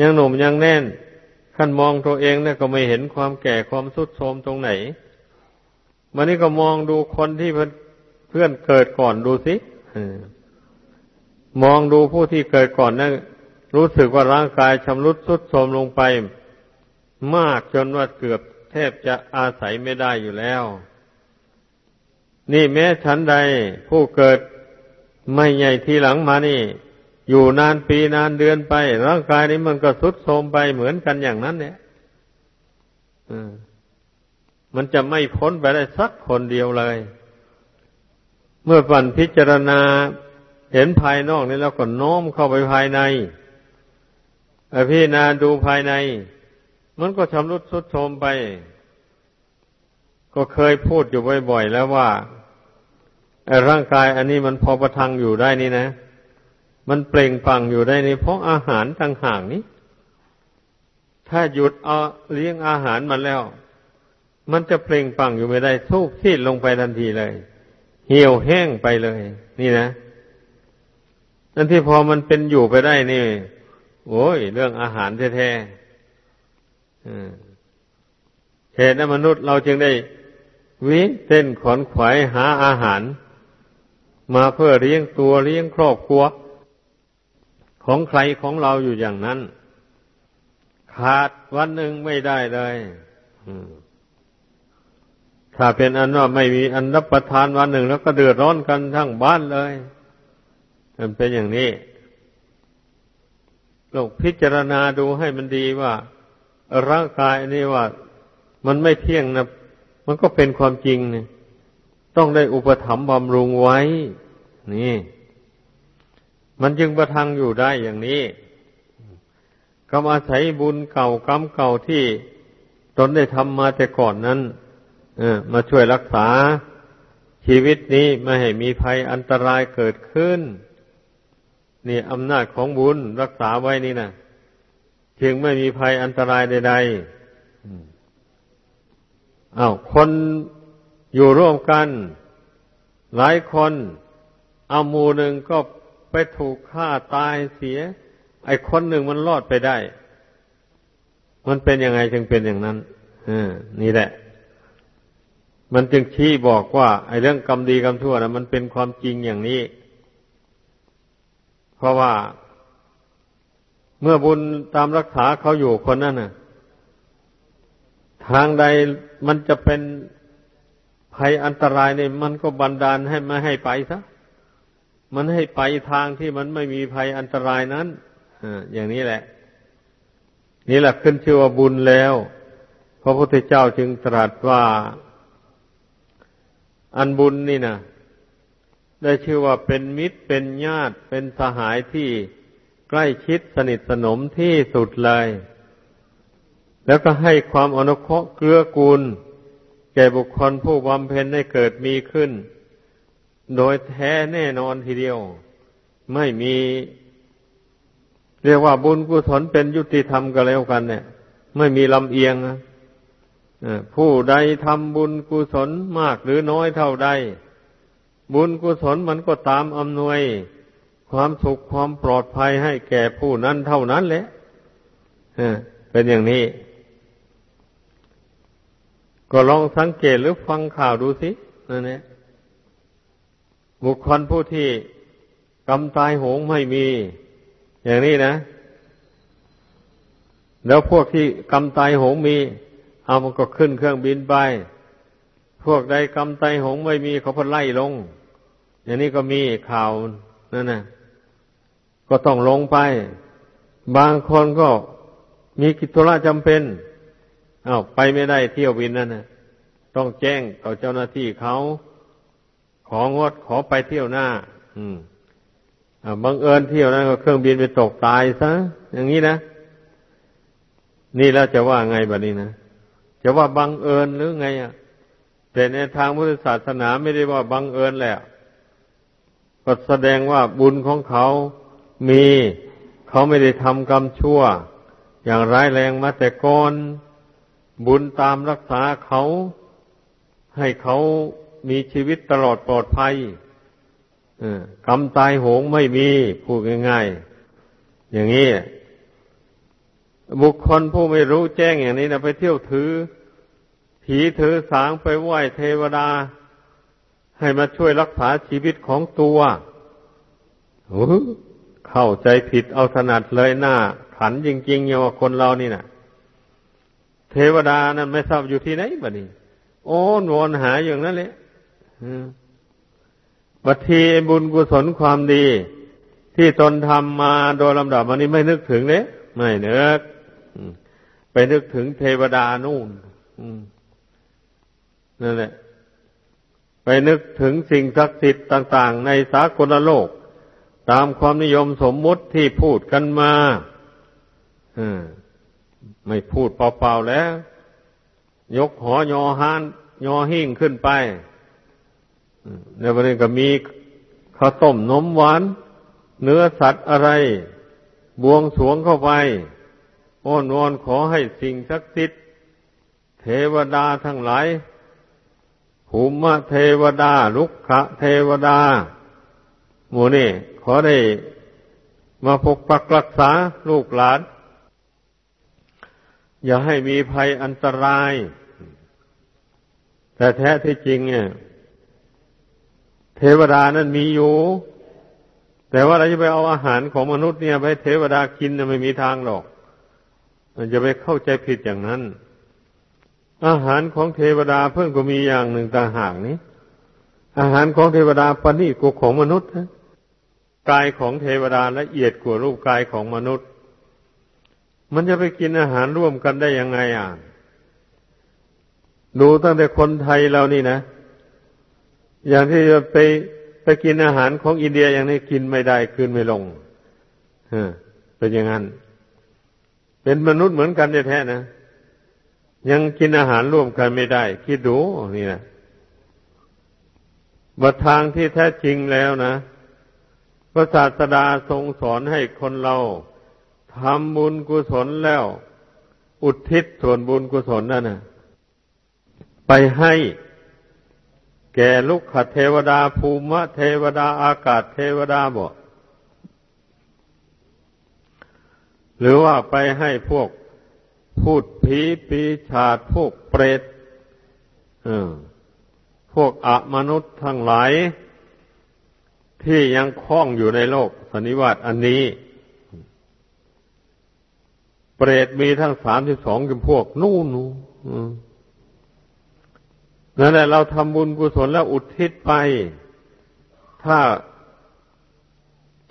ยังหนุ่มยังแน่นขั้นมองตัวเองเนี่ยก็ไม่เห็นความแก่ความสุดโทมตรงไหนมันนี่ก็มองดูคนที่เพื่อนเกิดก่อนดูสิมองดูผู้ที่เกิดก่อนนะั่นรู้สึกว่าร่างกายชำรุดสุดโทมลงไป มากจนว่าเกือบแทบจะอาศัยไม่ได้อยู่แล้ว นี่แม้ฉันใดผู้เกิดไม่ใหญ่ทีหลังมานี่ อยู่นานปีนานเดือนไป ร่างกายนี้มันก็ทรุดโทรมไปเหมือนกันอย่างนั้น เนี่ยมันจะไม่พ้นไปได้สักคนเดียวเลย เมื่อปั่นพิจารณาเห็นภายนอกนี่แล้วก็โน้มเข้าไปภายในพี่นาดูภายใน มันก็ชำรุดทรุดโทรมไป ก็เคยพูดอยู่บ่อยๆแล้วว่า ร่างกายอันนี้มันพอประทังอยู่ได้นี่นะ มันเปล่งปังอยู่ได้ในเพราะอาหารต่างหากนี้ ถ้าหยุดเอาเลี้ยงอาหารมันแล้ว มันจะเปล่งปังอยู่ไม่ได้ทุบซีดลงไปทันทีเลย เหี่ยวแห้งไปเลย นี่นะนั่นที่พอมันเป็นอยู่ไปได้นี่ โอ้ย เรื่องอาหารแท้ๆเหตุนั้นมนุษย์เราจึงได้วิ่งเต้นขอนขวายหาอาหาร มาเพื่อเลี้ยงตัวเลี้ยงครอบครัว ของใครของเราอยู่อย่างนั้น ขาดวันหนึ่งไม่ได้เลยถ้าเป็นอันว่าไม่มีอันรับประทานวันหนึ่ง แล้วก็เดือดร้อนกันทั้งบ้านเลยมันเป็นอย่างนี้โลกพิจารณาดูให้มันดีว่า ร่างกายนี่ว่า มันไม่เที่ยงนะมันก็เป็นความจริงเนี่ย ต้องได้อุปถัมภ์บำรุงไว้ นี่ มันจึงประทังอยู่ได้อย่างนี้ก็อาศัยบุญเก่ากรรมเก่าที่ตนได้ทำมาแต่ก่อนนั้นมาช่วยรักษาชีวิตนี้ไม่ให้มีภัยอันตรายเกิดขึ้น นี่อำนาจของบุญรักษาไว้นี่นะจึงไม่มีภัยอันตรายใดๆอ้าวคน อยู่ร่วมกัน หลายคนเอามูหนึ่งก็ไปถูกฆ่าตายเสีย ไอ้คนหนึ่งมันรอดไปได้ มันเป็นยังไงจึงเป็นอย่างนั้นอนี่แหละ มันจึงชี้บอกว่า ไอ้เรื่องกรรมดีกรรมชั่วนะมันเป็นความจริงอย่างนี้ เพราะว่า เมื่อบุญตามรักษาเขาอยู่คนนั้นน่ะ ทางใดมันจะเป็น ภัยอันตรายเนี่ยมันก็บันดาลให้ไม่ให้ไปซะมันให้ไปทางที่มันไม่มีภัยอันตรายนั้นออย่างนี้แหละ นี่แหละขึ้นชื่อว่าบุญแล้ว พระพุทธเจ้าจึงตรัสว่า อันบุญนี่นะได้ชื่อว่าเป็นมิตรเป็นญาติ เป็นสหายที่ใกล้ชิดสนิทสนมที่สุดเลย แล้วก็ให้ความอนุเคราะห์เกื้อกูล แก่บุคคลผู้บำเพ็ญให้เกิดมีขึ้น โดยแท้แน่นอนทีเดียว ไม่มี เรียกว่าบุญกุศลเป็นยุติธรรมก็แล้วกัน เนี่ย ไม่มีลำเอียงนะผู้ใดทำบุญกุศลมากหรือน้อยเท่าใด บุญกุศลมันก็ตามอำนวย ความสุขความปลอดภัยให้แก่ผู้นั้นเท่านั้นแหละเป็นอย่างนี้ ก็ลองสังเกตหรือฟังข่าวดูสินั่นแหละบุคคลผู้ที่กำตายโหงไม่มี อย่างนี้นะ แล้วพวกที่กำตายโหงมี เอามันก็ขึ้นเครื่องบินไป พวกใดกำไตหงไม่มีเขาพไล่ลง อย่างนี้ก็มีข่าวนั่นนะก็ต้องลงไป บางคนก็มีกิจธุระจำเป็น อา้าวไปไม่ได้เที่ยวบินนั่นนะต้องแจ้งต่อเจ้าหน้าที่เขาของดขอไปเที่ยวหน้า อืมบังเอิญเที่ยวนั้นก็เครื่องบินไปตกตายซะอย่างนี้นะนี่แล้วจะว่าไงแบบนี้นะจะว่าบังเอิญหรือไงอะแต่ในทางพุทธศาสนาไม่ได้ว่าบังเอิญแหละก็แสดงว่าบุญของเขามีเขาไม่ได้ทำกรรมชั่ว อย่างร้ายแรงมาแต่ก่อน บุญตามรักษาเขาให้เขามีชีวิตตลอดปลอดภัยกรรมตายโหงไม่มีพูดง่ายๆ อย่างนี้ บุคคลผู้ไม่รู้แจ้งอย่างนี้นะไปเที่ยวถือ ผีถือสางไปไหว้เทวดา ให้มาช่วยรักษาชีวิตของตัวเข้าใจผิดเอาถนัดเลยหน้า ขันจริงๆอย่างว่าคนเรานี่นะ เทวดานั้นไม่ทราบอยู่ที่ไหนบ้านี้โอ้นวนหาอย่างนั้นเลยบัดทีบุญกุศลความดี ที่ตนทำมาโดยลำดับวันนี้ไม่นึกถึงเลยไม่นึกไปนึกถึงเทวดานู่นนั่นแหละ ไปนึกถึงสิ่งศักดิ์สิทธิ์ต่าง ๆ ในสากลโลก ตามความนิยมสมมุติที่พูดกันมา ไม่พูดเปล่าๆแล้ว ยกหอยอหานยอหิ่งขึ้นไปในวันนี้ก็มีข้าวต้มนมหวาน เนื้อสัตว์อะไร บวงสวงเข้าไปอ้อนวอนขอให้สิ่งศักดิ์สิทธิ์เทวดาทั้งหลายภูมิเทวดา ลุกขะเทวดา หมูนี่ขอได้มาปกปักรักษาลูกหลาน อย่าให้มีภัยอันตราย แต่แท้ที่จริงเนี่ย เทวดานั้นมีอยู่ แต่ว่าเราจะไปเอาอาหารของมนุษย์เนี่ย ไปเทวดากินไม่มีทางหรอกจะไปเข้าใจผิดอย่างนั้น อาหารของเทวดาเพิ่งก็มีอย่างหนึ่งต่างหากนี้ อาหารของเทวดาปณีกว่าของมนุษย์นะกายของเทวดาละเอียดกว่ารูปกายของมนุษย์ มันจะไปกินอาหารร่วมกันได้ยังไงอะ ดูตั้งแต่คนไทยเรานี่นะ อย่างที่จะไปไปกินอาหารของอินเดียอย่างนี้กินไม่ได้คืนไม่ลงเออเป็นอย่างนั้น เป็นมนุษย์เหมือนกันแท้ๆนะ ยังกินอาหารร่วมกันไม่ได้ คิดดูนี่นะบัทางที่แท้จริงแล้วนะพระศาสดาทรงสอนให้คนเรา ทำบุญกุศลแล้ว อุทิศส่วนบุญกุศลนั่นนะไปให้แก่ลุกขเทวดาภูมิเทวดาอากาศเทวดาบอกหรือว่าไปให้พวกพูดผีปีชาดพวกเปรตพวกอมนุษย์ทั้งหลาย ที่ยังคล้องอยู่ในโลกสนิวัตอันนี้ เปรตมีทั้งสามสิบสองจำพวก นู่นนั่นแหละเราทำบุญกุศลแล้วอุทิศไป ถ้า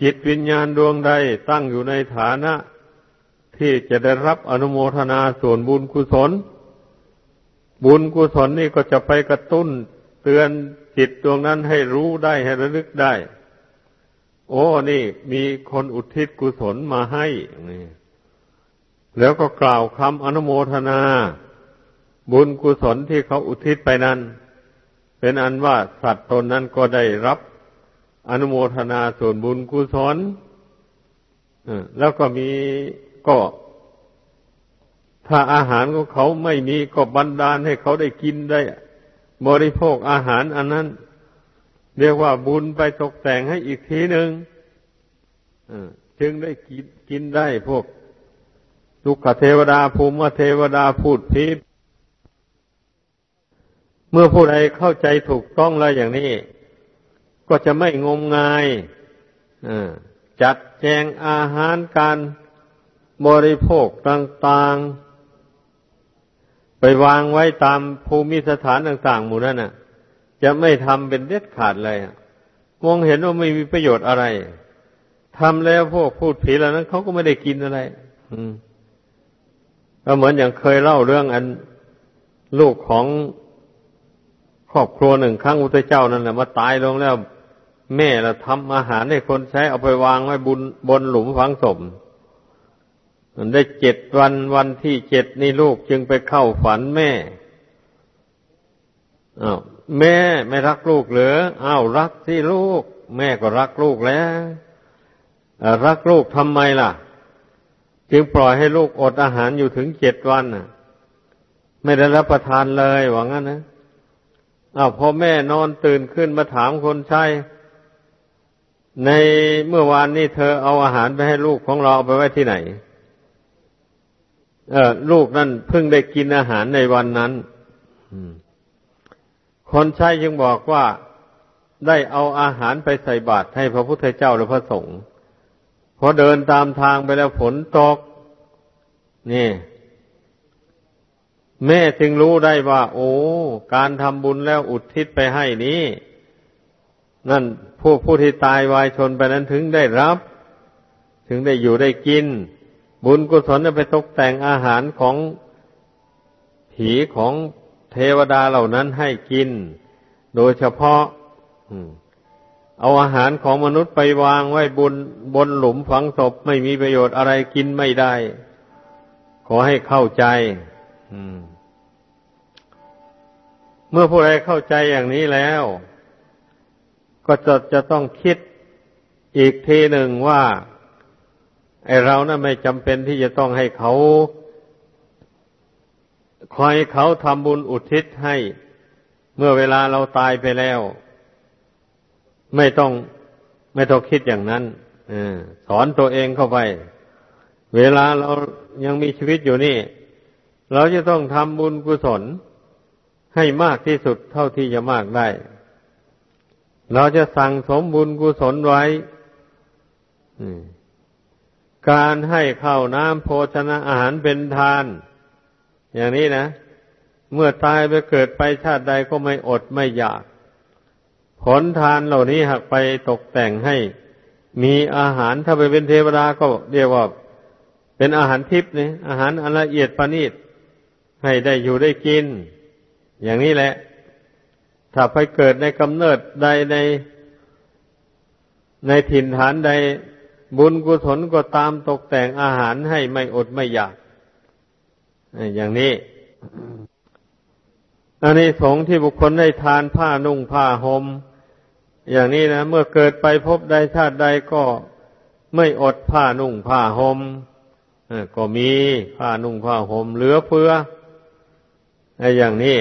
จิตวิญญาณดวงใดตั้งอยู่ในฐานะ ที่จะได้รับอนุโมทนาส่วนบุญกุศล บุญกุศลนี่ก็จะไปกระตุ้น เตือนจิตดวงนั้นให้รู้ได้ให้ระลึกได้ โอ้นี่มีคนอุทิศกุศลมาให้นี่ แล้วก็กล่าวคำอนุโมทนา บุญกุศลที่เขาอุทิศไปนั้น เป็นอันว่าสัตว์ตนนั้นก็ได้รับอนุโมทนาส่วนบุญกุศลแล้วก็มีก็ ถ้าอาหารของเขาไม่มีก็บันดาลให้เขาได้กินได้ บริโภคอาหารอันนั้น เรียกว่าบุญไปตกแต่งให้อีกทีหนึ่งจึงได้กินกินได้พวก ทุกขเทวดาภูมิเทวดาพูดพีเมื่อผู้ใดเข้าใจถูกต้องแล้วอย่างนี้ ก็จะไม่งมงายจัดแจงอาหารการบริโภคต่างๆ ไปวางไว้ตามภูมิสถานต่าง ๆ หมู่นั้นน่ะ จะไม่ทำเป็นเด็ดขาดเลยมองเห็นว่าไม่มีประโยชน์อะไรทำแล้วพวกพูดผีเหล่านั้นเขาก็ไม่ได้กินอะไร อืม ก็เหมือนอย่างเคยเล่าเรื่องอันลูกของครอบครัวหนึ่งครั้งอุตเจ้านั่นแหละมาตายลงแล้ว แม่เราทำอาหารให้คนใช้เอาไปวางไว้บนบนหลุมฝังศพมันได้เจ็ดวันวันที่เจ็ดนี่ลูกจึงไปเข้าฝันแม่อ้าวแม่ไม่รักลูกเหรืออ้าวรักสิลูก แม่ก็รักลูกแล้วรักลูกทำไมล่ะ จึงปล่อยให้ลูกอดอาหารอยู่ถึงเจ็ดวันน่ะ ไม่ได้รับประทานเลยหวังงั้นนะอ้าวพอแม่นอนตื่นขึ้นมาถามคนใช้ในเมื่อวานนี้เธอเอาอาหารไปให้ลูกของเราเอาไปไว้ที่ไหน เออลูกนั่นเพิ่งได้กินอาหารในวันนั้นคนใช้จึงบอกว่าได้เอาอาหารไปใส่บาตรให้พระพุทธเจ้าหรือพระสงฆ์ พอเดินตามทางไปแล้วฝนตก นี่ แม่จึงรู้ได้ว่า โอ้ การทำบุญแล้วอุทิศไปให้นี้ นั่นผู้ผู้ที่ตายวายชนไปนั้นถึงได้รับ ถึงได้อยู่ได้กิน บุญกุศลไปตกแต่งอาหารของผีของเทวดาเหล่านั้นให้กิน โดยเฉพาะ อืม เอาอาหารของมนุษย์ไปวางไว้บนบนหลุมฝังศพไม่มีประโยชน์อะไรกินไม่ได้ ขอให้เข้าใจเมื่อผู้ใดเข้าใจอย่างนี้แล้ว ก็จะจะต้องคิดอีกทีหนึ่งว่า ไอเรานะ่ะไม่จำเป็นที่จะต้องให้เขาคอยเขาทำบุญอุทิศให้ เมื่อเวลาเราตายไปแล้ว ไม่ต้องไม่ต้องคิดอย่างนั้นอสอนตัวเองเข้าไป เวลาเรายังมีชีวิตอยู่นี่ เราจะต้องทำบุญกุศล ให้มากที่สุดเท่าที่จะมากได้ เราจะสั่งสมบุญกุศลไว้การให้ข้าวน้ำโภชนะอาหารเป็นทาน อย่างนี้นะ เมื่อตายไปเกิดไปชาติใดก็ไม่อดไม่อยาก ผลทานเหล่านี้หากไปตกแต่งให้ มีอาหารถ้าไปเป็นเทวดาก็เรียกว่า เป็นอาหารทิพย์นี่อาหารอันละเอียดประณีตให้ได้อยู่ได้กิน อย่างนี้แหละ ถ้าไปเกิดในกำเนิดใดใน ในถิ่นฐานใดบุญกุศลก็ตามตกแต่งอาหารให้ไม่อดไม่อยาก อย่างนี้อันนี้สงที่บุคคลได้ทานผ้านุ่งผ้าหม่ม อย่างนี้นะเมื่อเกิดไปพบใดชาติใดก็ไม่อดผ้านุ่งผ้าหม่มก็มีผ้านุ่งผ้าห่มเหลือเฟือไอ้อย่างนี้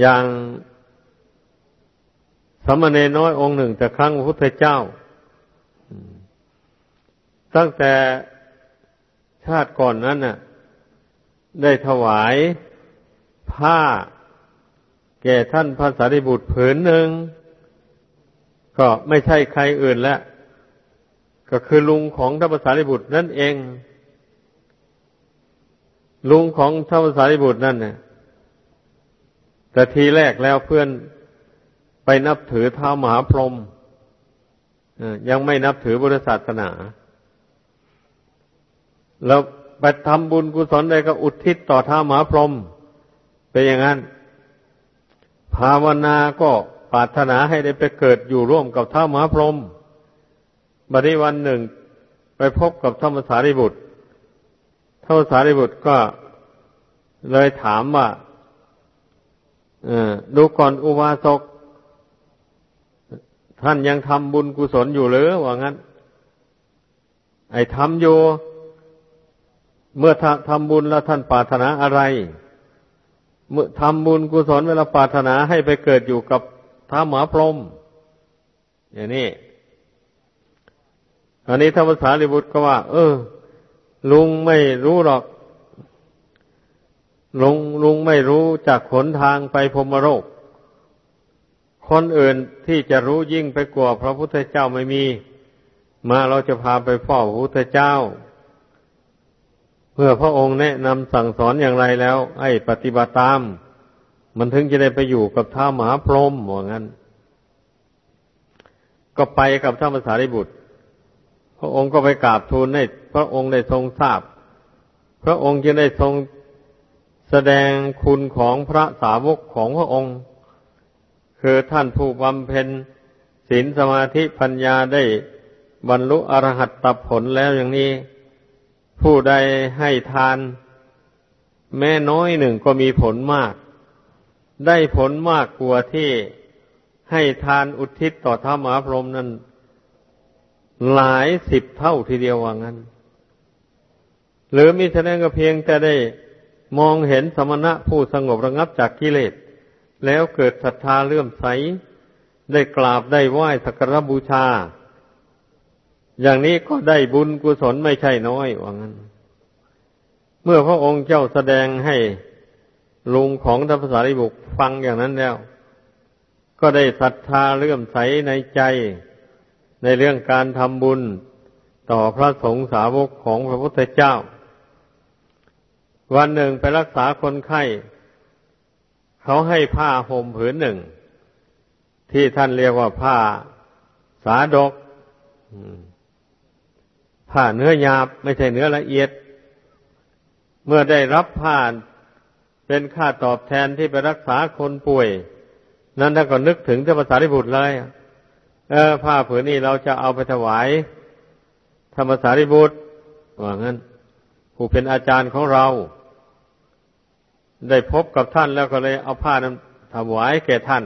อย่างสมณเณรน้อยองค์หนึ่งแต่ครั้งพระพุทธเจ้า ตั้งแต่ชาติก่อนนั้นน่ะ ได้ถวายผ้า แก่ท่านพระสารีบุตรผืนหนึ่ง ก็ไม่ใช่ใครอื่นแล้วก็คือลุงของท่านภาษาลิบุตรนั่นเอง ลุงของท่านสารีบุตรนั่นเนี่ยแต่ทีแรกแล้วเพื่อนไปนับถือท้ามหาพรหมยังไม่นับถือบุรศาสนา แล้วไปทำบุญกุศลใดก็อุทิศต่อท้ามหาพรหมเป็นอย่างนั้น ภาวนาก็ ปรารถนาให้ได้ไปเกิดอยู่ร่วมกับท้ามหาพรหมบัดนี้วันหนึ่งไปพบกับธรรมสารีบุตรธรรมสารีบุตรก็เลยถามว่าดูก่อนอุบาสก ท่านยังทำบุญกุศลอยู่หรือว่างั้น ไอ้ทำอยู่ เมื่อทำบุญแล้วท่านปรารถนาอะไร เมื่อทำบุญกุศลเวลาปรารถนาให้ไปเกิดอยู่กับ ท้าหมาพรมอย่างนี้อันนี้ธรรมสารีบุตรก็ว่า เออ ลุงไม่รู้หรอก ลุงลุงไม่รู้จากขนทางไปพมโรค คนอื่นที่จะรู้ยิ่งไปกว่าพระพุทธเจ้าไม่มี มาเราจะพาไปเฝ้าพระพุทธเจ้า เพื่อพระองค์แนะนำสั่งสอนอย่างไรแล้ว ให้ปฏิบัติตาม มันถึงจะได้ไปอยู่กับท้ามหาพรหมว่างั้น ก็ไปกับท่านภาษาริบุตร พระองค์ก็ไปกราบทูลให้พระองค์ได้ทรงทราบ พระองค์จะได้ทรงแสดงคุณของพระสาวกของพระองค์ คือท่านผู้บำเพ็ญศีลสมาธิปัญญาได้บรรลุอรหัตตผลแล้วอย่างนี้ ผู้ใดให้ทาน แม้น้อยหนึ่งก็มีผลมาก ได้ผลมากกว่าที่ให้ทานอุทิศต่อท้ามหาพรหมนั้น หลายสิบเท่าทีเดียวว่างั้น หรือมิฉะนั้นก็เพียงแต่ได้มองเห็นสมณะผู้สงบระงับจากกิเลส แล้วเกิดศรัทธาเลื่อมใส ได้กราบได้ไหว้สักการบูชา อย่างนี้ก็ได้บุญกุศลไม่ใช่น้อยว่างั้น เมื่อพระองค์เจ้าแสดงให้ ลุงของทัพสารีบุตรฟังอย่างนั้นแล้ว ก็ได้ศรัทธาเลื่อมใสในใจในเรื่องการทำบุญต่อพระสงฆ์สาวกของพระพุทธเจ้า วันหนึ่งไปรักษาคนไข้ เขาให้ผ้าห่มผืนหนึ่ง ที่ท่านเรียกว่าผ้าสาดกผ้าเนื้อหยาบไม่ใช่เนื้อละเอียด เมื่อได้รับผ้า เป็นค่าตอบแทนที่ไปรักษาคนป่วย นั้นท่าก็นึกถึงเจ้าภาษาริบุตรเลยเออผ้าผืนนี้เราจะเอาไปถวาย ธรรมสารีบุตรว่างั้น ผู้เป็นอาจารย์ของเรา ได้พบกับท่านแล้วก็เลยเอาผ้านั้นถวายแก่ท่าน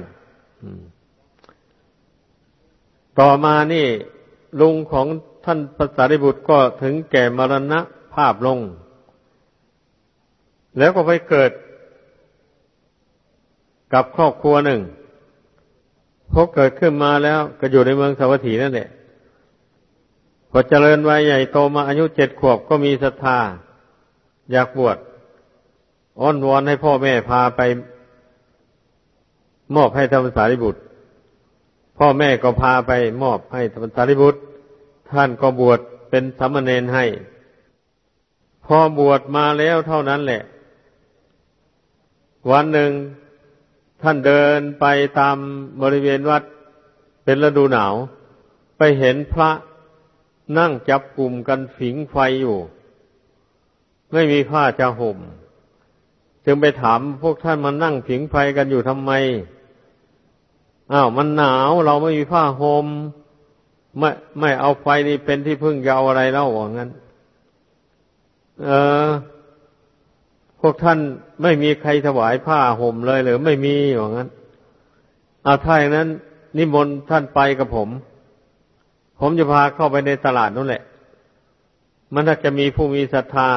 ต่อมานี่ ลุงของท่านพระสารีบุตรก็ถึงแก่มรณะภาพลง แล้วก็ไปเกิด กับครอบครัวหนึ่งพอเกิดขึ้นมาแล้วก็อยู่ในเมืองสาวัตถีนั่นแหละพอเจริญวัยใหญ่โตมาอายุเจ็ดขวบก็มีศรัทธา อยากบวชอ้อนวอนให้พ่อแม่พาไป มอบให้ธรรมสารีบุตร พ่อแม่ก็พาไปมอบให้ธรรมสารีบุตร ท่านก็บวชเป็นสามเณรให้ พอบวชมาแล้วเท่านั้นแหละ วันหนึ่ง ท่านเดินไปตามบริเวณวัดเป็นฤดูหนาว ไปเห็นพระนั่งจับกลุ่มกันผิงไฟอยู่ ไม่มีผ้าจะห่ม จึงไปถามพวกท่านมานั่งผิงไฟกันอยู่ทำไมอ้าวมันหนาวเราไม่มีผ้าหม่มไม่ไม่เอาไฟนี่เป็นที่พึ่งยาวอะไรเล่าว่างั้น เออ พวกท่านไม่มีใครถวายผ้าห่มเลยหรือไม่มีว่างนั้นอาถ้าอย่างนั้น นิมนต์ท่านไปกับผม ผมจะพาเข้าไปในตลาดนั่นแหละ มันถ้าจะมีผู้มีศรัทธา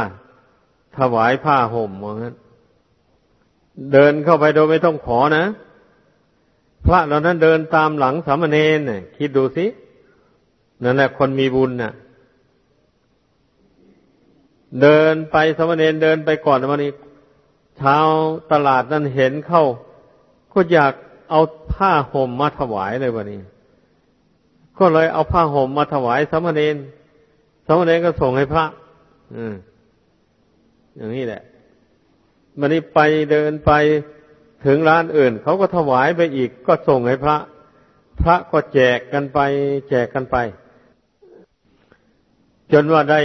ถวายผ้าห่มว่างั้น เดินเข้าไปโดยไม่ต้องขอนะ พระเหล่านั้นเดินตามหลังสามเณรนี่คิดดูสินั่นแหละคนมีบุญน่ะ เดินไปสามเณรเดินไปก่อนวันนี้ชาวตลาดนั้นเห็นเข้า ก็อยากเอาผ้าห่มมาถวายเลยวันนี้ ก็เลยเอาผ้าห่มมาถวายสามเณรสามเณรก็ส่งให้พระ อืม อย่างนี้แหละมันนี้ไปเดินไปถึงร้านอื่น เขาก็ถวายไปอีก ก็ส่งให้พระ พระก็แจกกันไป แจกกันไป จนว่าได้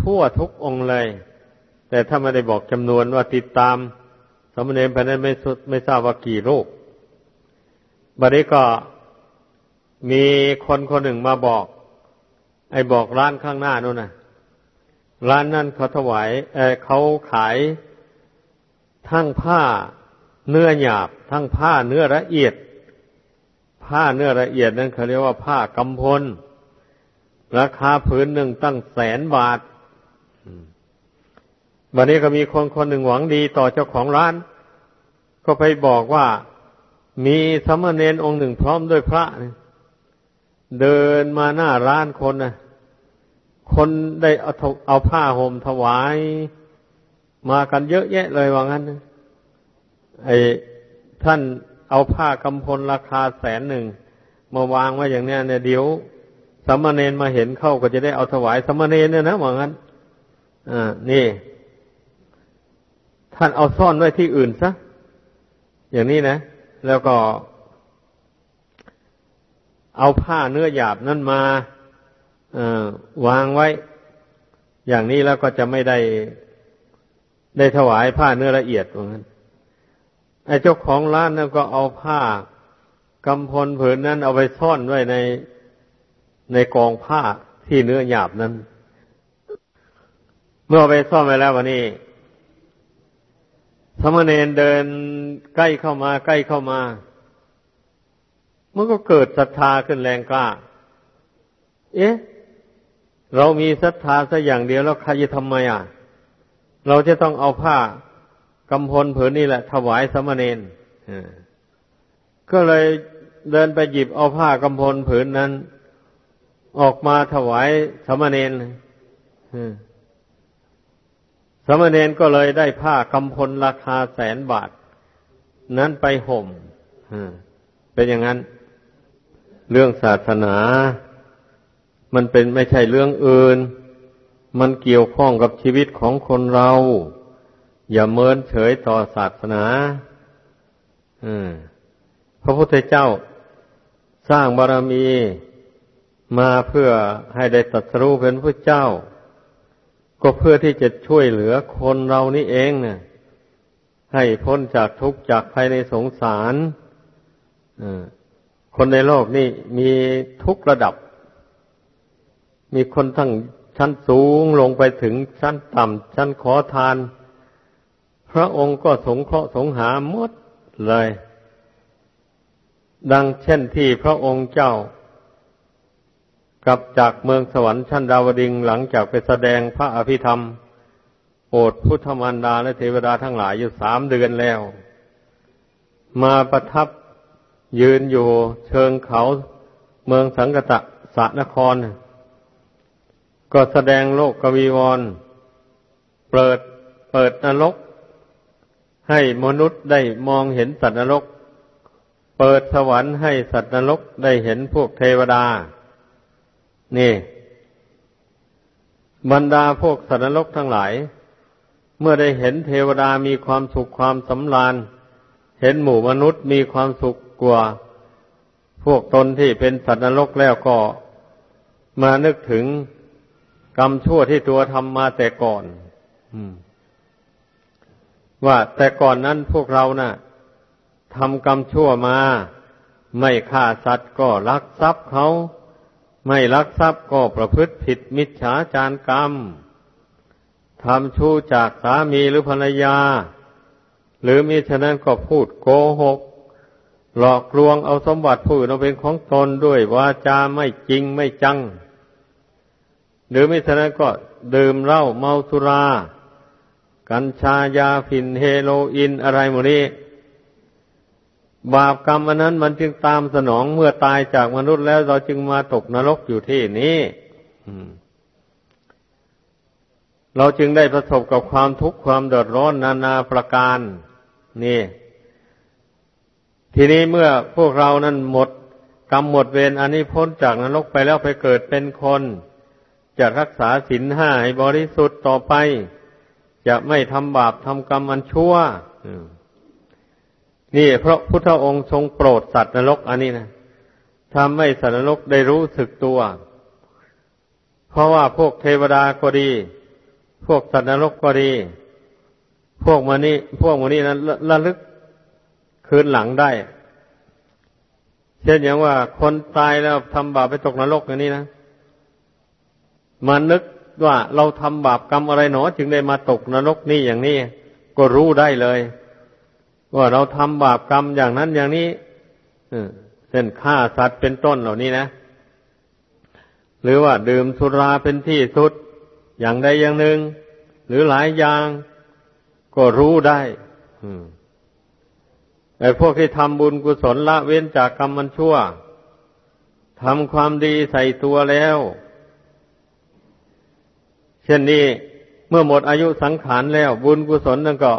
ทั่วทุกองค์เลย แต่ถ้าไม่ได้บอกจำนวนว่าติดตาม สมณเณรภายในไม่สุดไม่ทราบว่ากี่รูปบัดนี้ก็มีคนคนหนึ่งมาบอก ไอ้บอกร้านข้างหน้านู่นนะร้านนั่นเขาถวายเอเขาขายทั้งผ้าเนื้อหยาบ ทั้งผ้าเนื้อละเอียด ผ้าเนื้อละเอียดนั้นเขาเรียกว่าผ้ากำพลราคาผืนหนึ่งตั้งแสนบาท วันนี้ก็มีคนคนหนึ่งหวังดีต่อเจ้าของร้าน ก็ไปบอกว่ามีสมณเณรองค์หนึ่งพร้อมด้วยพระ เดินมาหน้าร้านคนนะคนได้เอาเอาผ้าห่มถวาย มากันเยอะแยะเลยว่างั้นไอ้ท่านเอาผ้ากำพลราคาแสนหนึ่งมาวางไว้อย่างเนี้ยเนี่ยเดี๋ยวสมณเณรมาเห็นเข้าก็จะได้เอาถวายสมณเณรเนี่ยนะว่างั้น อ่า นี่ ท่านเอาซ่อนไว้ที่อื่นซะอย่างนี้นะ แล้วก็เอาผ้าเนื้อหยาบนั่นมาวางไว้ อย่างนี้แล้วก็จะไม่ได้ได้ถวายผ้าเนื้อละเอียดว่างั้นไอ้เจ้าของร้านนั่นก็เอาผ้ากำพลผืนนั้นเอาไปซ่อนไว้ในในกองผ้าที่เนื้อหยาบนั้น เมื่อไปซ่อนไว้แล้ววันนี้ สมณเณรเดินใกล้เข้ามา ใกล้เข้ามามันก็เกิดศรัทธาขึ้นแรงกล้า เอ๊ะ เรามีศรัทธาสักอย่างเดียวแล้วใครจะทำไมอะ เราจะต้องเอาผ้ากำพลผืนนี่แหละ ถวายสมณเณรก็เลยเดินไปหยิบเอาผ้ากำพลผืนนั้น ออกมาถวายสมณเณร มณเณรก็เลยได้ผ้ากำพลราคาแสนบาท นั้นไปห่มเป็นอย่างนั้น เรื่องศาสนา มันเป็นไม่ใช่เรื่องอื่น มันเกี่ยวข้องกับชีวิตของคนเรา อย่าเมินเฉยต่อศาสนาพระพุทธเจ้าสร้างบารมีมาเพื่อให้ได้ตัดสู้เป็นพระเจ้า ก็เพื่อที่จะช่วยเหลือคนเรานี่เองเนี่ยให้พ้นจากทุกข์จากภัยในสงสารคนในโลกนี่มีทุกระดับ มีคนทั้งชั้นสูงลงไปถึงชั้นต่ำชั้นขอทาน พระองค์ก็สงเคราะห์สงหาหมดเลย ดังเช่นที่พระองค์เจ้า กลับจากเมืองสวรรค์ชั้นดาวดิงหลังจากไปแสดงพระอภิธรรมโปรดพุทธมารดาและเทวดาทั้งหลายอยู่สามเดือนแล้ว มาประทับยืนอยู่เชิงเขาเมืองสังกตะสะนคร ก็แสดงโลกกวีวร เปิดเปิดนรก ให้มนุษย์ได้มองเห็นสัตว์นรก เปิดสวรรค์ให้สัตว์นรกได้เห็นพวกเทวดา นี่ บรรดาพวกสัตว์นรกทั้งหลาย เมื่อได้เห็นเทวดามีความสุขความสำราญ เห็นหมู่มนุษย์มีความสุขกว่า พวกตนที่เป็นสัตว์นรกแล้วก็ มานึกถึงกรรมชั่วที่ตัวทำมาแต่ก่อนว่าแต่ก่อนนั้นพวกเรานะ่ะทำกรรมชั่วมา ไม่ฆ่าสัตว์ก็ลักทรัพย์เขา ไม่ลักทรัพย์ก็ประพฤติผิดมิจฉาจารกรรมทำชู้จากสามีหรือภรรยา หรือมิฉะนั้นก็พูดโกหก หลอกลวงเอาสมบัติผู้อื่นเอาเป็นของตนด้วยวาจาไม่จริงไม่จัง หรือมิฉะนั้นก็ดื่มเหล้าเมาสุรา กัญชายาฝิ่นเฮโรอีนอะไรหมดนี้ บาปกรรมอันนั้นมันจึงตามสนองเมื่อตายจากมนุษย์แล้วเราจึงมาตกนรกอยู่ที่นี้เราจึงได้ประสบกับความทุกข์ความเดือดร้อนนานาประการ นี่ ทีนี้เมื่อพวกเรานั้นหมดกรรมหมดเวรอันนี้พ้นจากนรกไปแล้วไปเกิดเป็นคน จะรักษาศีลห้าให้บริสุทธิ์ต่อไป จะไม่ทำบาปทำกรรมอันชั่ว นี่เพราะพุทธองค์ทรงโปรดสัตว์นรกอันนี้นะทำให้สัตว์นรกได้รู้สึกตัว เพราะว่าพวกเทวดาก็ดี พวกสัตว์นรกก็ดี พวกมันนี่พวกมันนี่นั้นระลึกคืนหลังได้ เช่นอย่างว่าคนตายแล้วทำบาปไปตกนรกอย่างนี้นะมันนึกว่าเราทำบาปกรรมอะไรหนอ จึงได้มาตกนรกนี่อย่างนี้ก็รู้ได้เลย ว่าเราทำบาปกรรมอย่างนั้นอย่างนี้เช่นฆ่าสัตว์เป็นต้นเหล่านี้นะ หรือว่าดื่มสุราเป็นที่สุด อย่างใดอย่างหนึ่ง หรือหลายอย่างก็รู้ได้ไอ้พวกที่ทำบุญกุศลละเว้นจากกรรมมันชั่วทำความดีใส่ตัวแล้ว เช่นนี้เมื่อหมดอายุสังขารแล้ว บุญกุศลนั่นก็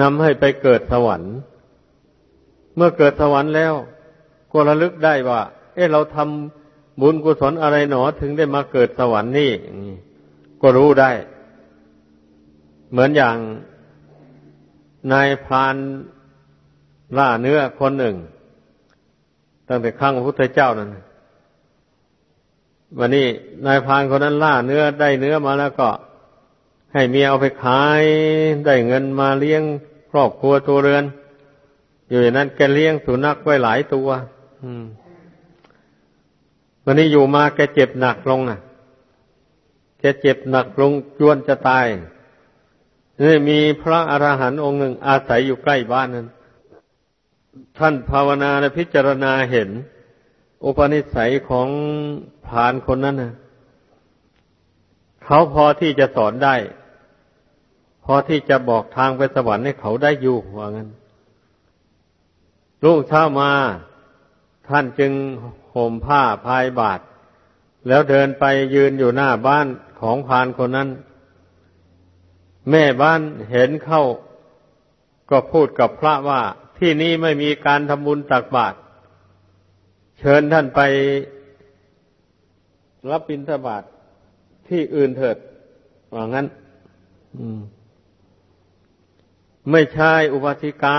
นำให้ไปเกิดสวรรค์ เมื่อเกิดสวรรค์แล้ว ก็ระลึกได้ว่า เอ๊ะเราทำบุญกุศลอะไรหนอถึงได้มาเกิดสวรรค์นี่ก็รู้ได้ เหมือนอย่างนายพรานล่าเนื้อคนหนึ่ง ตั้งแต่ครั้งพระพุทธเจ้านั่นวันนี้นายพรานคนนั้นล่าเนื้อได้เนื้อมาแล้วก็ ให้เมียเอาไปขายได้เงินมาเลี้ยงครอบครัวตัวเรือน อยู่อย่างนั้นแกเลี้ยงสุนัขไว้หลายตัว อืมวันนี้อยู่มาแกเจ็บหนักลงอะแกเจ็บหนักลงจวนจะตายนี่มีพระอรหันต์องค์หนึ่งอาศัยอยู่ใกล้บ้านนั้น ท่านภาวนาและพิจารณาเห็น อุปนิสัยของผานคนนั้นนะเขาพอที่จะสอนได้ อที่จะบอกทางไปสวรรค์ให้เขาได้อยู่ว่างั้นลูกเช้ามาท่านจึงห่มผ้าพายบาท แล้วเดินไปยืนอยู่หน้าบ้านของพานคนนั้น แม่บ้านเห็นเข้า ก็พูดกับพระว่าที่นี่ไม่มีการทำบุญตักบาตรเชิญท่านไปรับบิณฑบาตทที่อื่นเถิดว่างั้น ไม่ใช่อุปติกา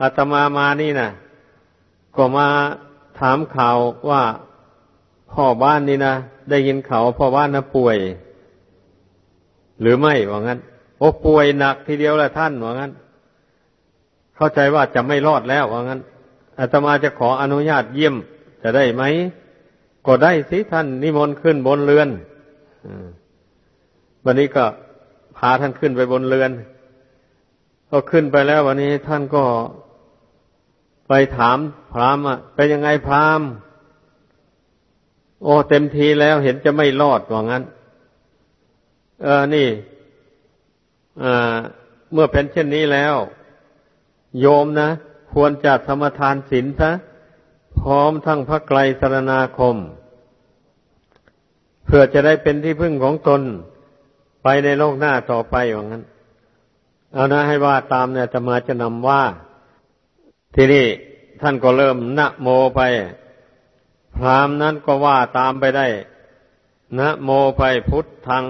อาตมามานี่นะก็มาถามข่าวว่าพ่อบ้านนี่นะได้ยินข่าวพ่อบ้านนะป่วย หรือไม่ว่างั้น โอ้ป่วยหนักทีเดียวแหละท่านว่างั้น เข้าใจว่าจะไม่รอดแล้วว่างั้นอาตมาจะขออนุญาตเยี่ยมจะได้ไหมก็ได้สิท่านนิมนต์ขึ้นบนเรือนวันนี้ก็พาท่านขึ้นไปบนเรือน ก็ขึ้นไปแล้ววันนี้ท่านก็ไปถามพรามอะเป็นยังไงพรามโอ้เต็มทีแล้วเห็นจะไม่รอดว่างั้น เออนี่เมื่อเป็นเช่นนี้แล้ว โยมนะ ควรจะสมทานศีลซะพร้อมทั้งพระไกลสรณาคม เพื่อจะได้เป็นที่พึ่งของตนไปในโลกหน้าต่อไปอย่างนั้น เอานะให้ว่าตามเนี่ยจะมาจะนำว่า ทีนี้ท่านก็เริ่มนะโมไป พรามนั้นก็ว่าตามไปได้นะโมไปพุทธัง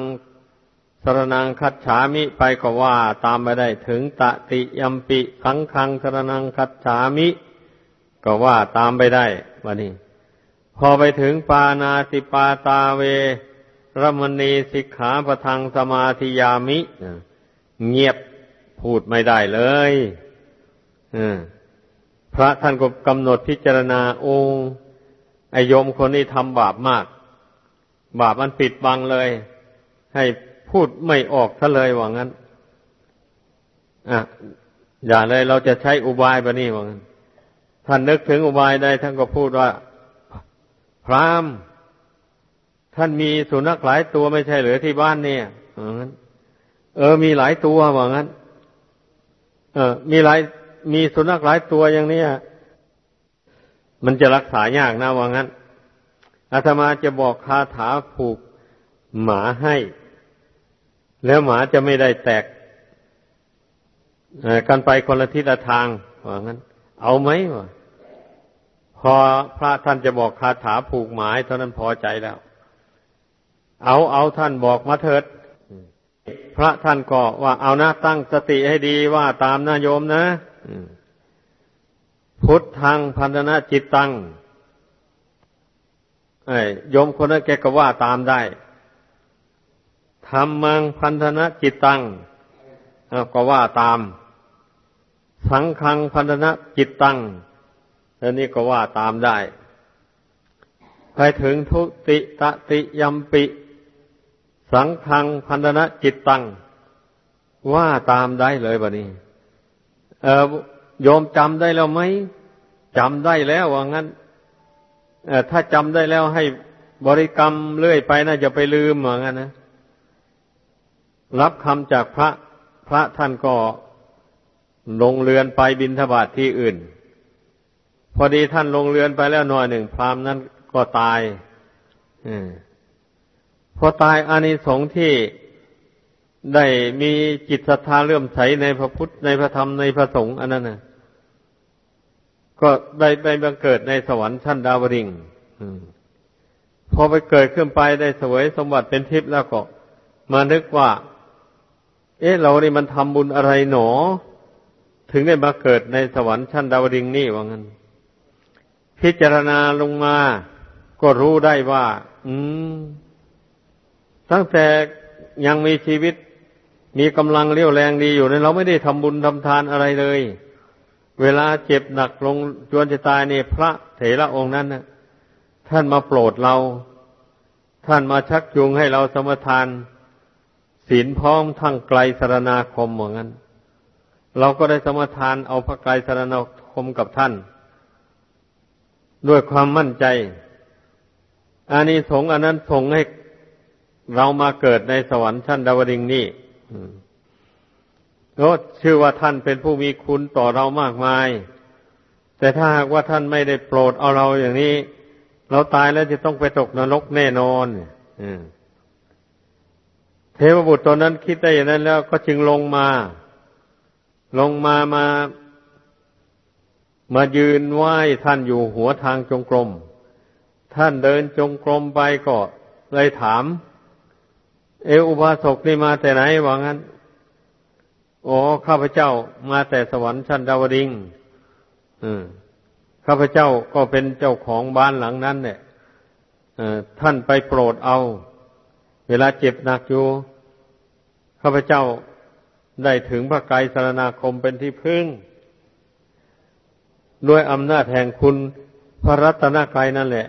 สรนังคัจฉามิไปก็ว่าตามไปได้ถึงตติยัมปิสังขังสรนังคัจฉามิ ก็ว่าตามไปได้วันนี้ พอไปถึงปานาติปาตาเวรมณีสิกขาปทังสมาธิยามิเงียบ พูดไม่ได้เลยพระท่านก็กำหนดพิจารณาองค์ไอยมคนนี้ทำบาปมาก บาปมันปิดบังเลย ให้พูดไม่ออกซะเลยว่างั้นอะอย่าเลยเราจะใช้อุบายแบบนี้ว่างั้นท่านนึกถึงอุบายได้ท่านก็พูดว่า พรามท่านมีสุนัขหลายตัวไม่ใช่หรือที่บ้านเนี่ยว่างั้นเออมีหลายตัวว่างั้น เออมีหลายมีสุนัขหลายตัวอย่างนี้มันจะรักษายากนะว่างั้นอาตมาจะบอกคาถาผูกหมาให้ แล้วหมาจะไม่ได้แตกกันไปคนละทิศละทางว่างั้น เอาไหมวะพอพระท่านจะบอกคาถาผูกหมายเท่านั้นพอใจแล้ว เอาเอาท่านบอกมาเถิด พระท่านก็ว่าเอานะตั้งสติให้ดีว่าตามนะโยมนะพุทธังพันธนะจิตตังไอ้โยมคนนั้นแกก็ว่าตามได้ธรรมังพันธนะจิตตังก็ว่าตาม สังขังพันธนะจิตตังอันนี้ก็ว่าตามได้ ไปถึงทุติตติยัมปิ สังขังพันธนะจิตตัง ว่าตามได้เลยบะนี้ เออโยมจำได้แล้วไหมจำได้แล้วว่างั้นถ้าจำได้แล้วให้บริกรรมเรื่อยไปนะจะไปลืมว่างั้นนะ รับคำจากพระพระท่านก็ลงเรือนไปบินทบาทที่อื่น พอดีท่านลงเรือนไปแล้วหน่อยหนึ่งพรามนั้นก็ตายอ พอตายอานิสงส์ที่ได้มีจิตศรัทธาเลื่อมใสในพระพุทธในพระธรรมในพระสงฆ์อันนั้นนะก็ได้ไปบังเกิดในสวรรค์ชั้นดาวริงพอไปเกิดขึ้นไปได้สวยสมบัติเป็นทิพย์แล้วก็ มานึกว่า เอ๊ะเรานี่มันทำบุญอะไรหนอ ถึงได้มาเกิดในสวรรค์ชั้นดาวริงนี่ว่างั้น พิจารณาลงมา ก็รู้ได้ว่า อืม ตั้งแต่ยังมีชีวิตมีกำลังเรี่ยวแรงดีอยู่นั้นเราไม่ได้ทำบุญทำทานอะไรเลย เวลาเจ็บหนักลงจวนจะตายเนี่ยพระเถระองค์นั้นนะท่านมาโปรดเรา ท่านมาชักจูงให้เราสมทาน ศีลพร้อมทั้งไกลสารนาคมเหมือนกันเราก็ได้สมทานเอาพระไกลสารนาคมกับท่าน ด้วยความมั่นใจอานิสงส์อันนั้นส่งให้ เรามาเกิดในสวรรค์ชั้นดาวดิงนี่ก็ชื่อว่าท่านเป็นผู้มีคุณต่อเรามากมาย แต่ถ้าหากว่าท่านไม่ได้โปรดเอาเราอย่างนี้ เราตายแล้วจะต้องไปตกนรกแน่นอนเทวบุตรตอนนั้นคิดได้อย่างนั้นแล้วก็จึงลงมา ลงมามา มายืนไหว้ท่านอยู่หัวทางจงกรม ท่านเดินจงกรมไปก็เลยถาม เออุบาสกนี่มาแต่ไหนว่างั้นโอ้ข้าพเจ้ามาแต่สวรรค์ชั้นดาวดิงข้าพเจ้าก็เป็นเจ้าของบ้านหลังนั้นเนี่ยท่านไปโปรดเอา เวลาเจ็บหนักอยู่ ข้าพเจ้าได้ถึงพระไกรสารนาคมเป็นที่พึ่ง ด้วยอำนาจแห่งคุณพระรัตนกรายนั่นแหละ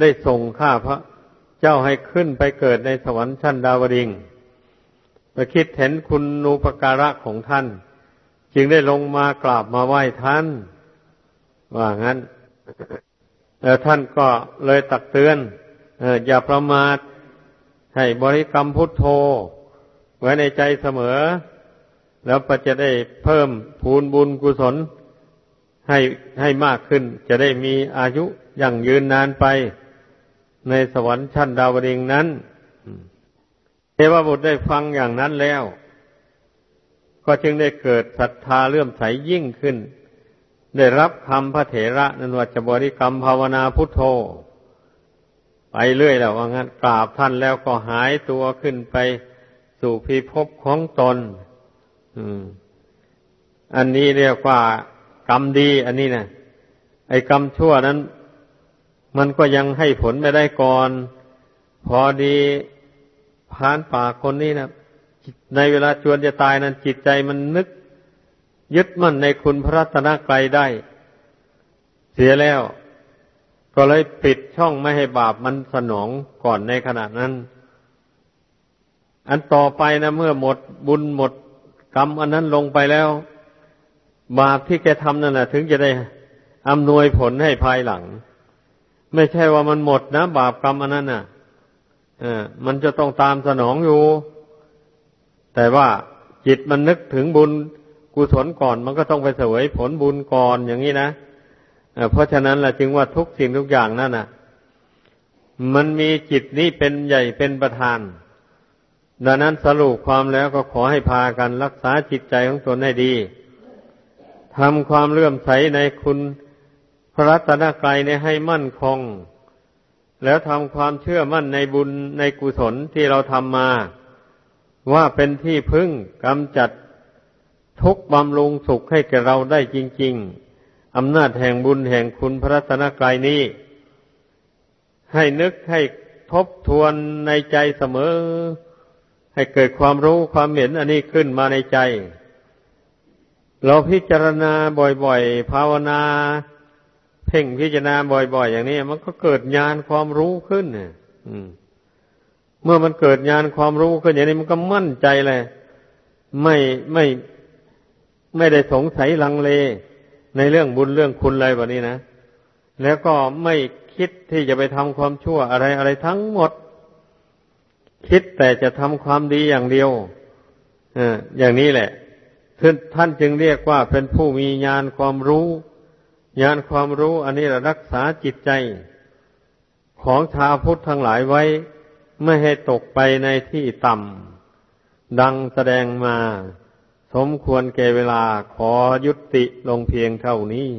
ได้ส่งข้าพระ เจ้าให้ขึ้นไปเกิดในสวรรค์ชั้นดาวดิงมาคิดเห็นคุณูปการะของท่าน จึงได้ลงมากราบมาไหว้ท่าน ว่างั้นแล้วท่านก็เลยตักเตือนอย่าประมาทให้บริกรรมพุทโธ ไว้ในใจเสมอ แล้วก็จะได้เพิ่มพูนบุญกุศล ให้ให้มากขึ้น จะได้มีอายุยั่งยืนนานไป ในสวรรค์ชั้นดาวดึงนั้นเทวบุตรได้ฟังอย่างนั้นแล้ว ก็จึงได้เกิดศรัทธาเลื่อมใสยิ่งขึ้น ได้รับคำพระเถระนันวัจบริกรรมภาวนาพุทโธ ไปเรื่อยแล้วว่างั้นกราบท่านแล้วก็หายตัวขึ้นไปสู่พิภพของตนอันนี้เรียกว่ากรรมดี อันนี้นะไอ้กรรมชั่วนั้น มันก็ยังให้ผลไม่ได้ก่อน พอดีพานป่าคนนี้นะในเวลาจวนจะตายนั้นจิตใจมันนึก ยึดมั่นในคุณพระรัตนกรัยได้ เสียแล้ว ก็เลยปิดช่องไม่ให้บาปมันสนองก่อนในขณะนั้น อันต่อไปนะเมื่อหมดบุญหมดกรรมอันนั้นลงไปแล้ว บาปที่แกทำนั่นแหละถึงจะได้อำนวยผลให้ภายหลัง ไม่ใช่ว่ามันหมดนะ บาปกรรมอันนั้นน่ะมันจะต้องตามสนองอยู่ แต่ว่าจิตมันนึกถึงบุญกุศลก่อน มันก็ต้องไปเสวยผลบุญก่อนอย่างนี้นะเพราะฉะนั้นแหละจึงว่าทุกสิ่งทุกอย่างนั่นน่ะ มันมีจิตนี้เป็นใหญ่เป็นประธาน ดังนั้นสรุปความแล้วก็ขอให้พากันรักษาจิตใจของตนให้ดีทำความเลื่อมใสในคุณ พระรัตนกรัยเนี่ยให้มั่นคง แล้วทำความเชื่อมั่นในบุญในกุศลที่เราทำมา ว่าเป็นที่พึ่งกำจัดทุกบำรุงสุขให้แก่เราได้จริง ๆอำนาจแห่งบุญแห่งคุณพระรัตนกรายนี้ ให้นึกให้ทบทวนในใจเสมอ ให้เกิดความรู้ความเห็นอันนี้ขึ้นมาในใจ เราพิจารณาบ่อยๆ ภาวนา เพ่งพิจารณาบ่อย ๆ อย่างนี้ มันก็เกิดญาณความรู้ขึ้นเนี่ยเมื่อมันเกิดญาณความรู้ขึ้นอย่างนี้มันก็มั่นใจเลยไม่ไม่ไม่ได้สงสัยลังเล ในเรื่องบุญเรื่องคุณอะไรแบบนี้นะแล้วก็ไม่คิดที่จะไปทำความชั่วอะไรอะไรทั้งหมด คิดแต่จะทำความดีอย่างเดียวออย่างนี้แหละท่านจึงเรียกว่าเป็นผู้มีญาณความรู้ ญาณความรู้อันนี้รักษาจิตใจ ของชาวพุทธทั้งหลายไว้ ไม่ให้ตกไปในที่ต่ำดังแสดงมา สมควรแก่เวลาขอยุติลงเพียงเท่านี้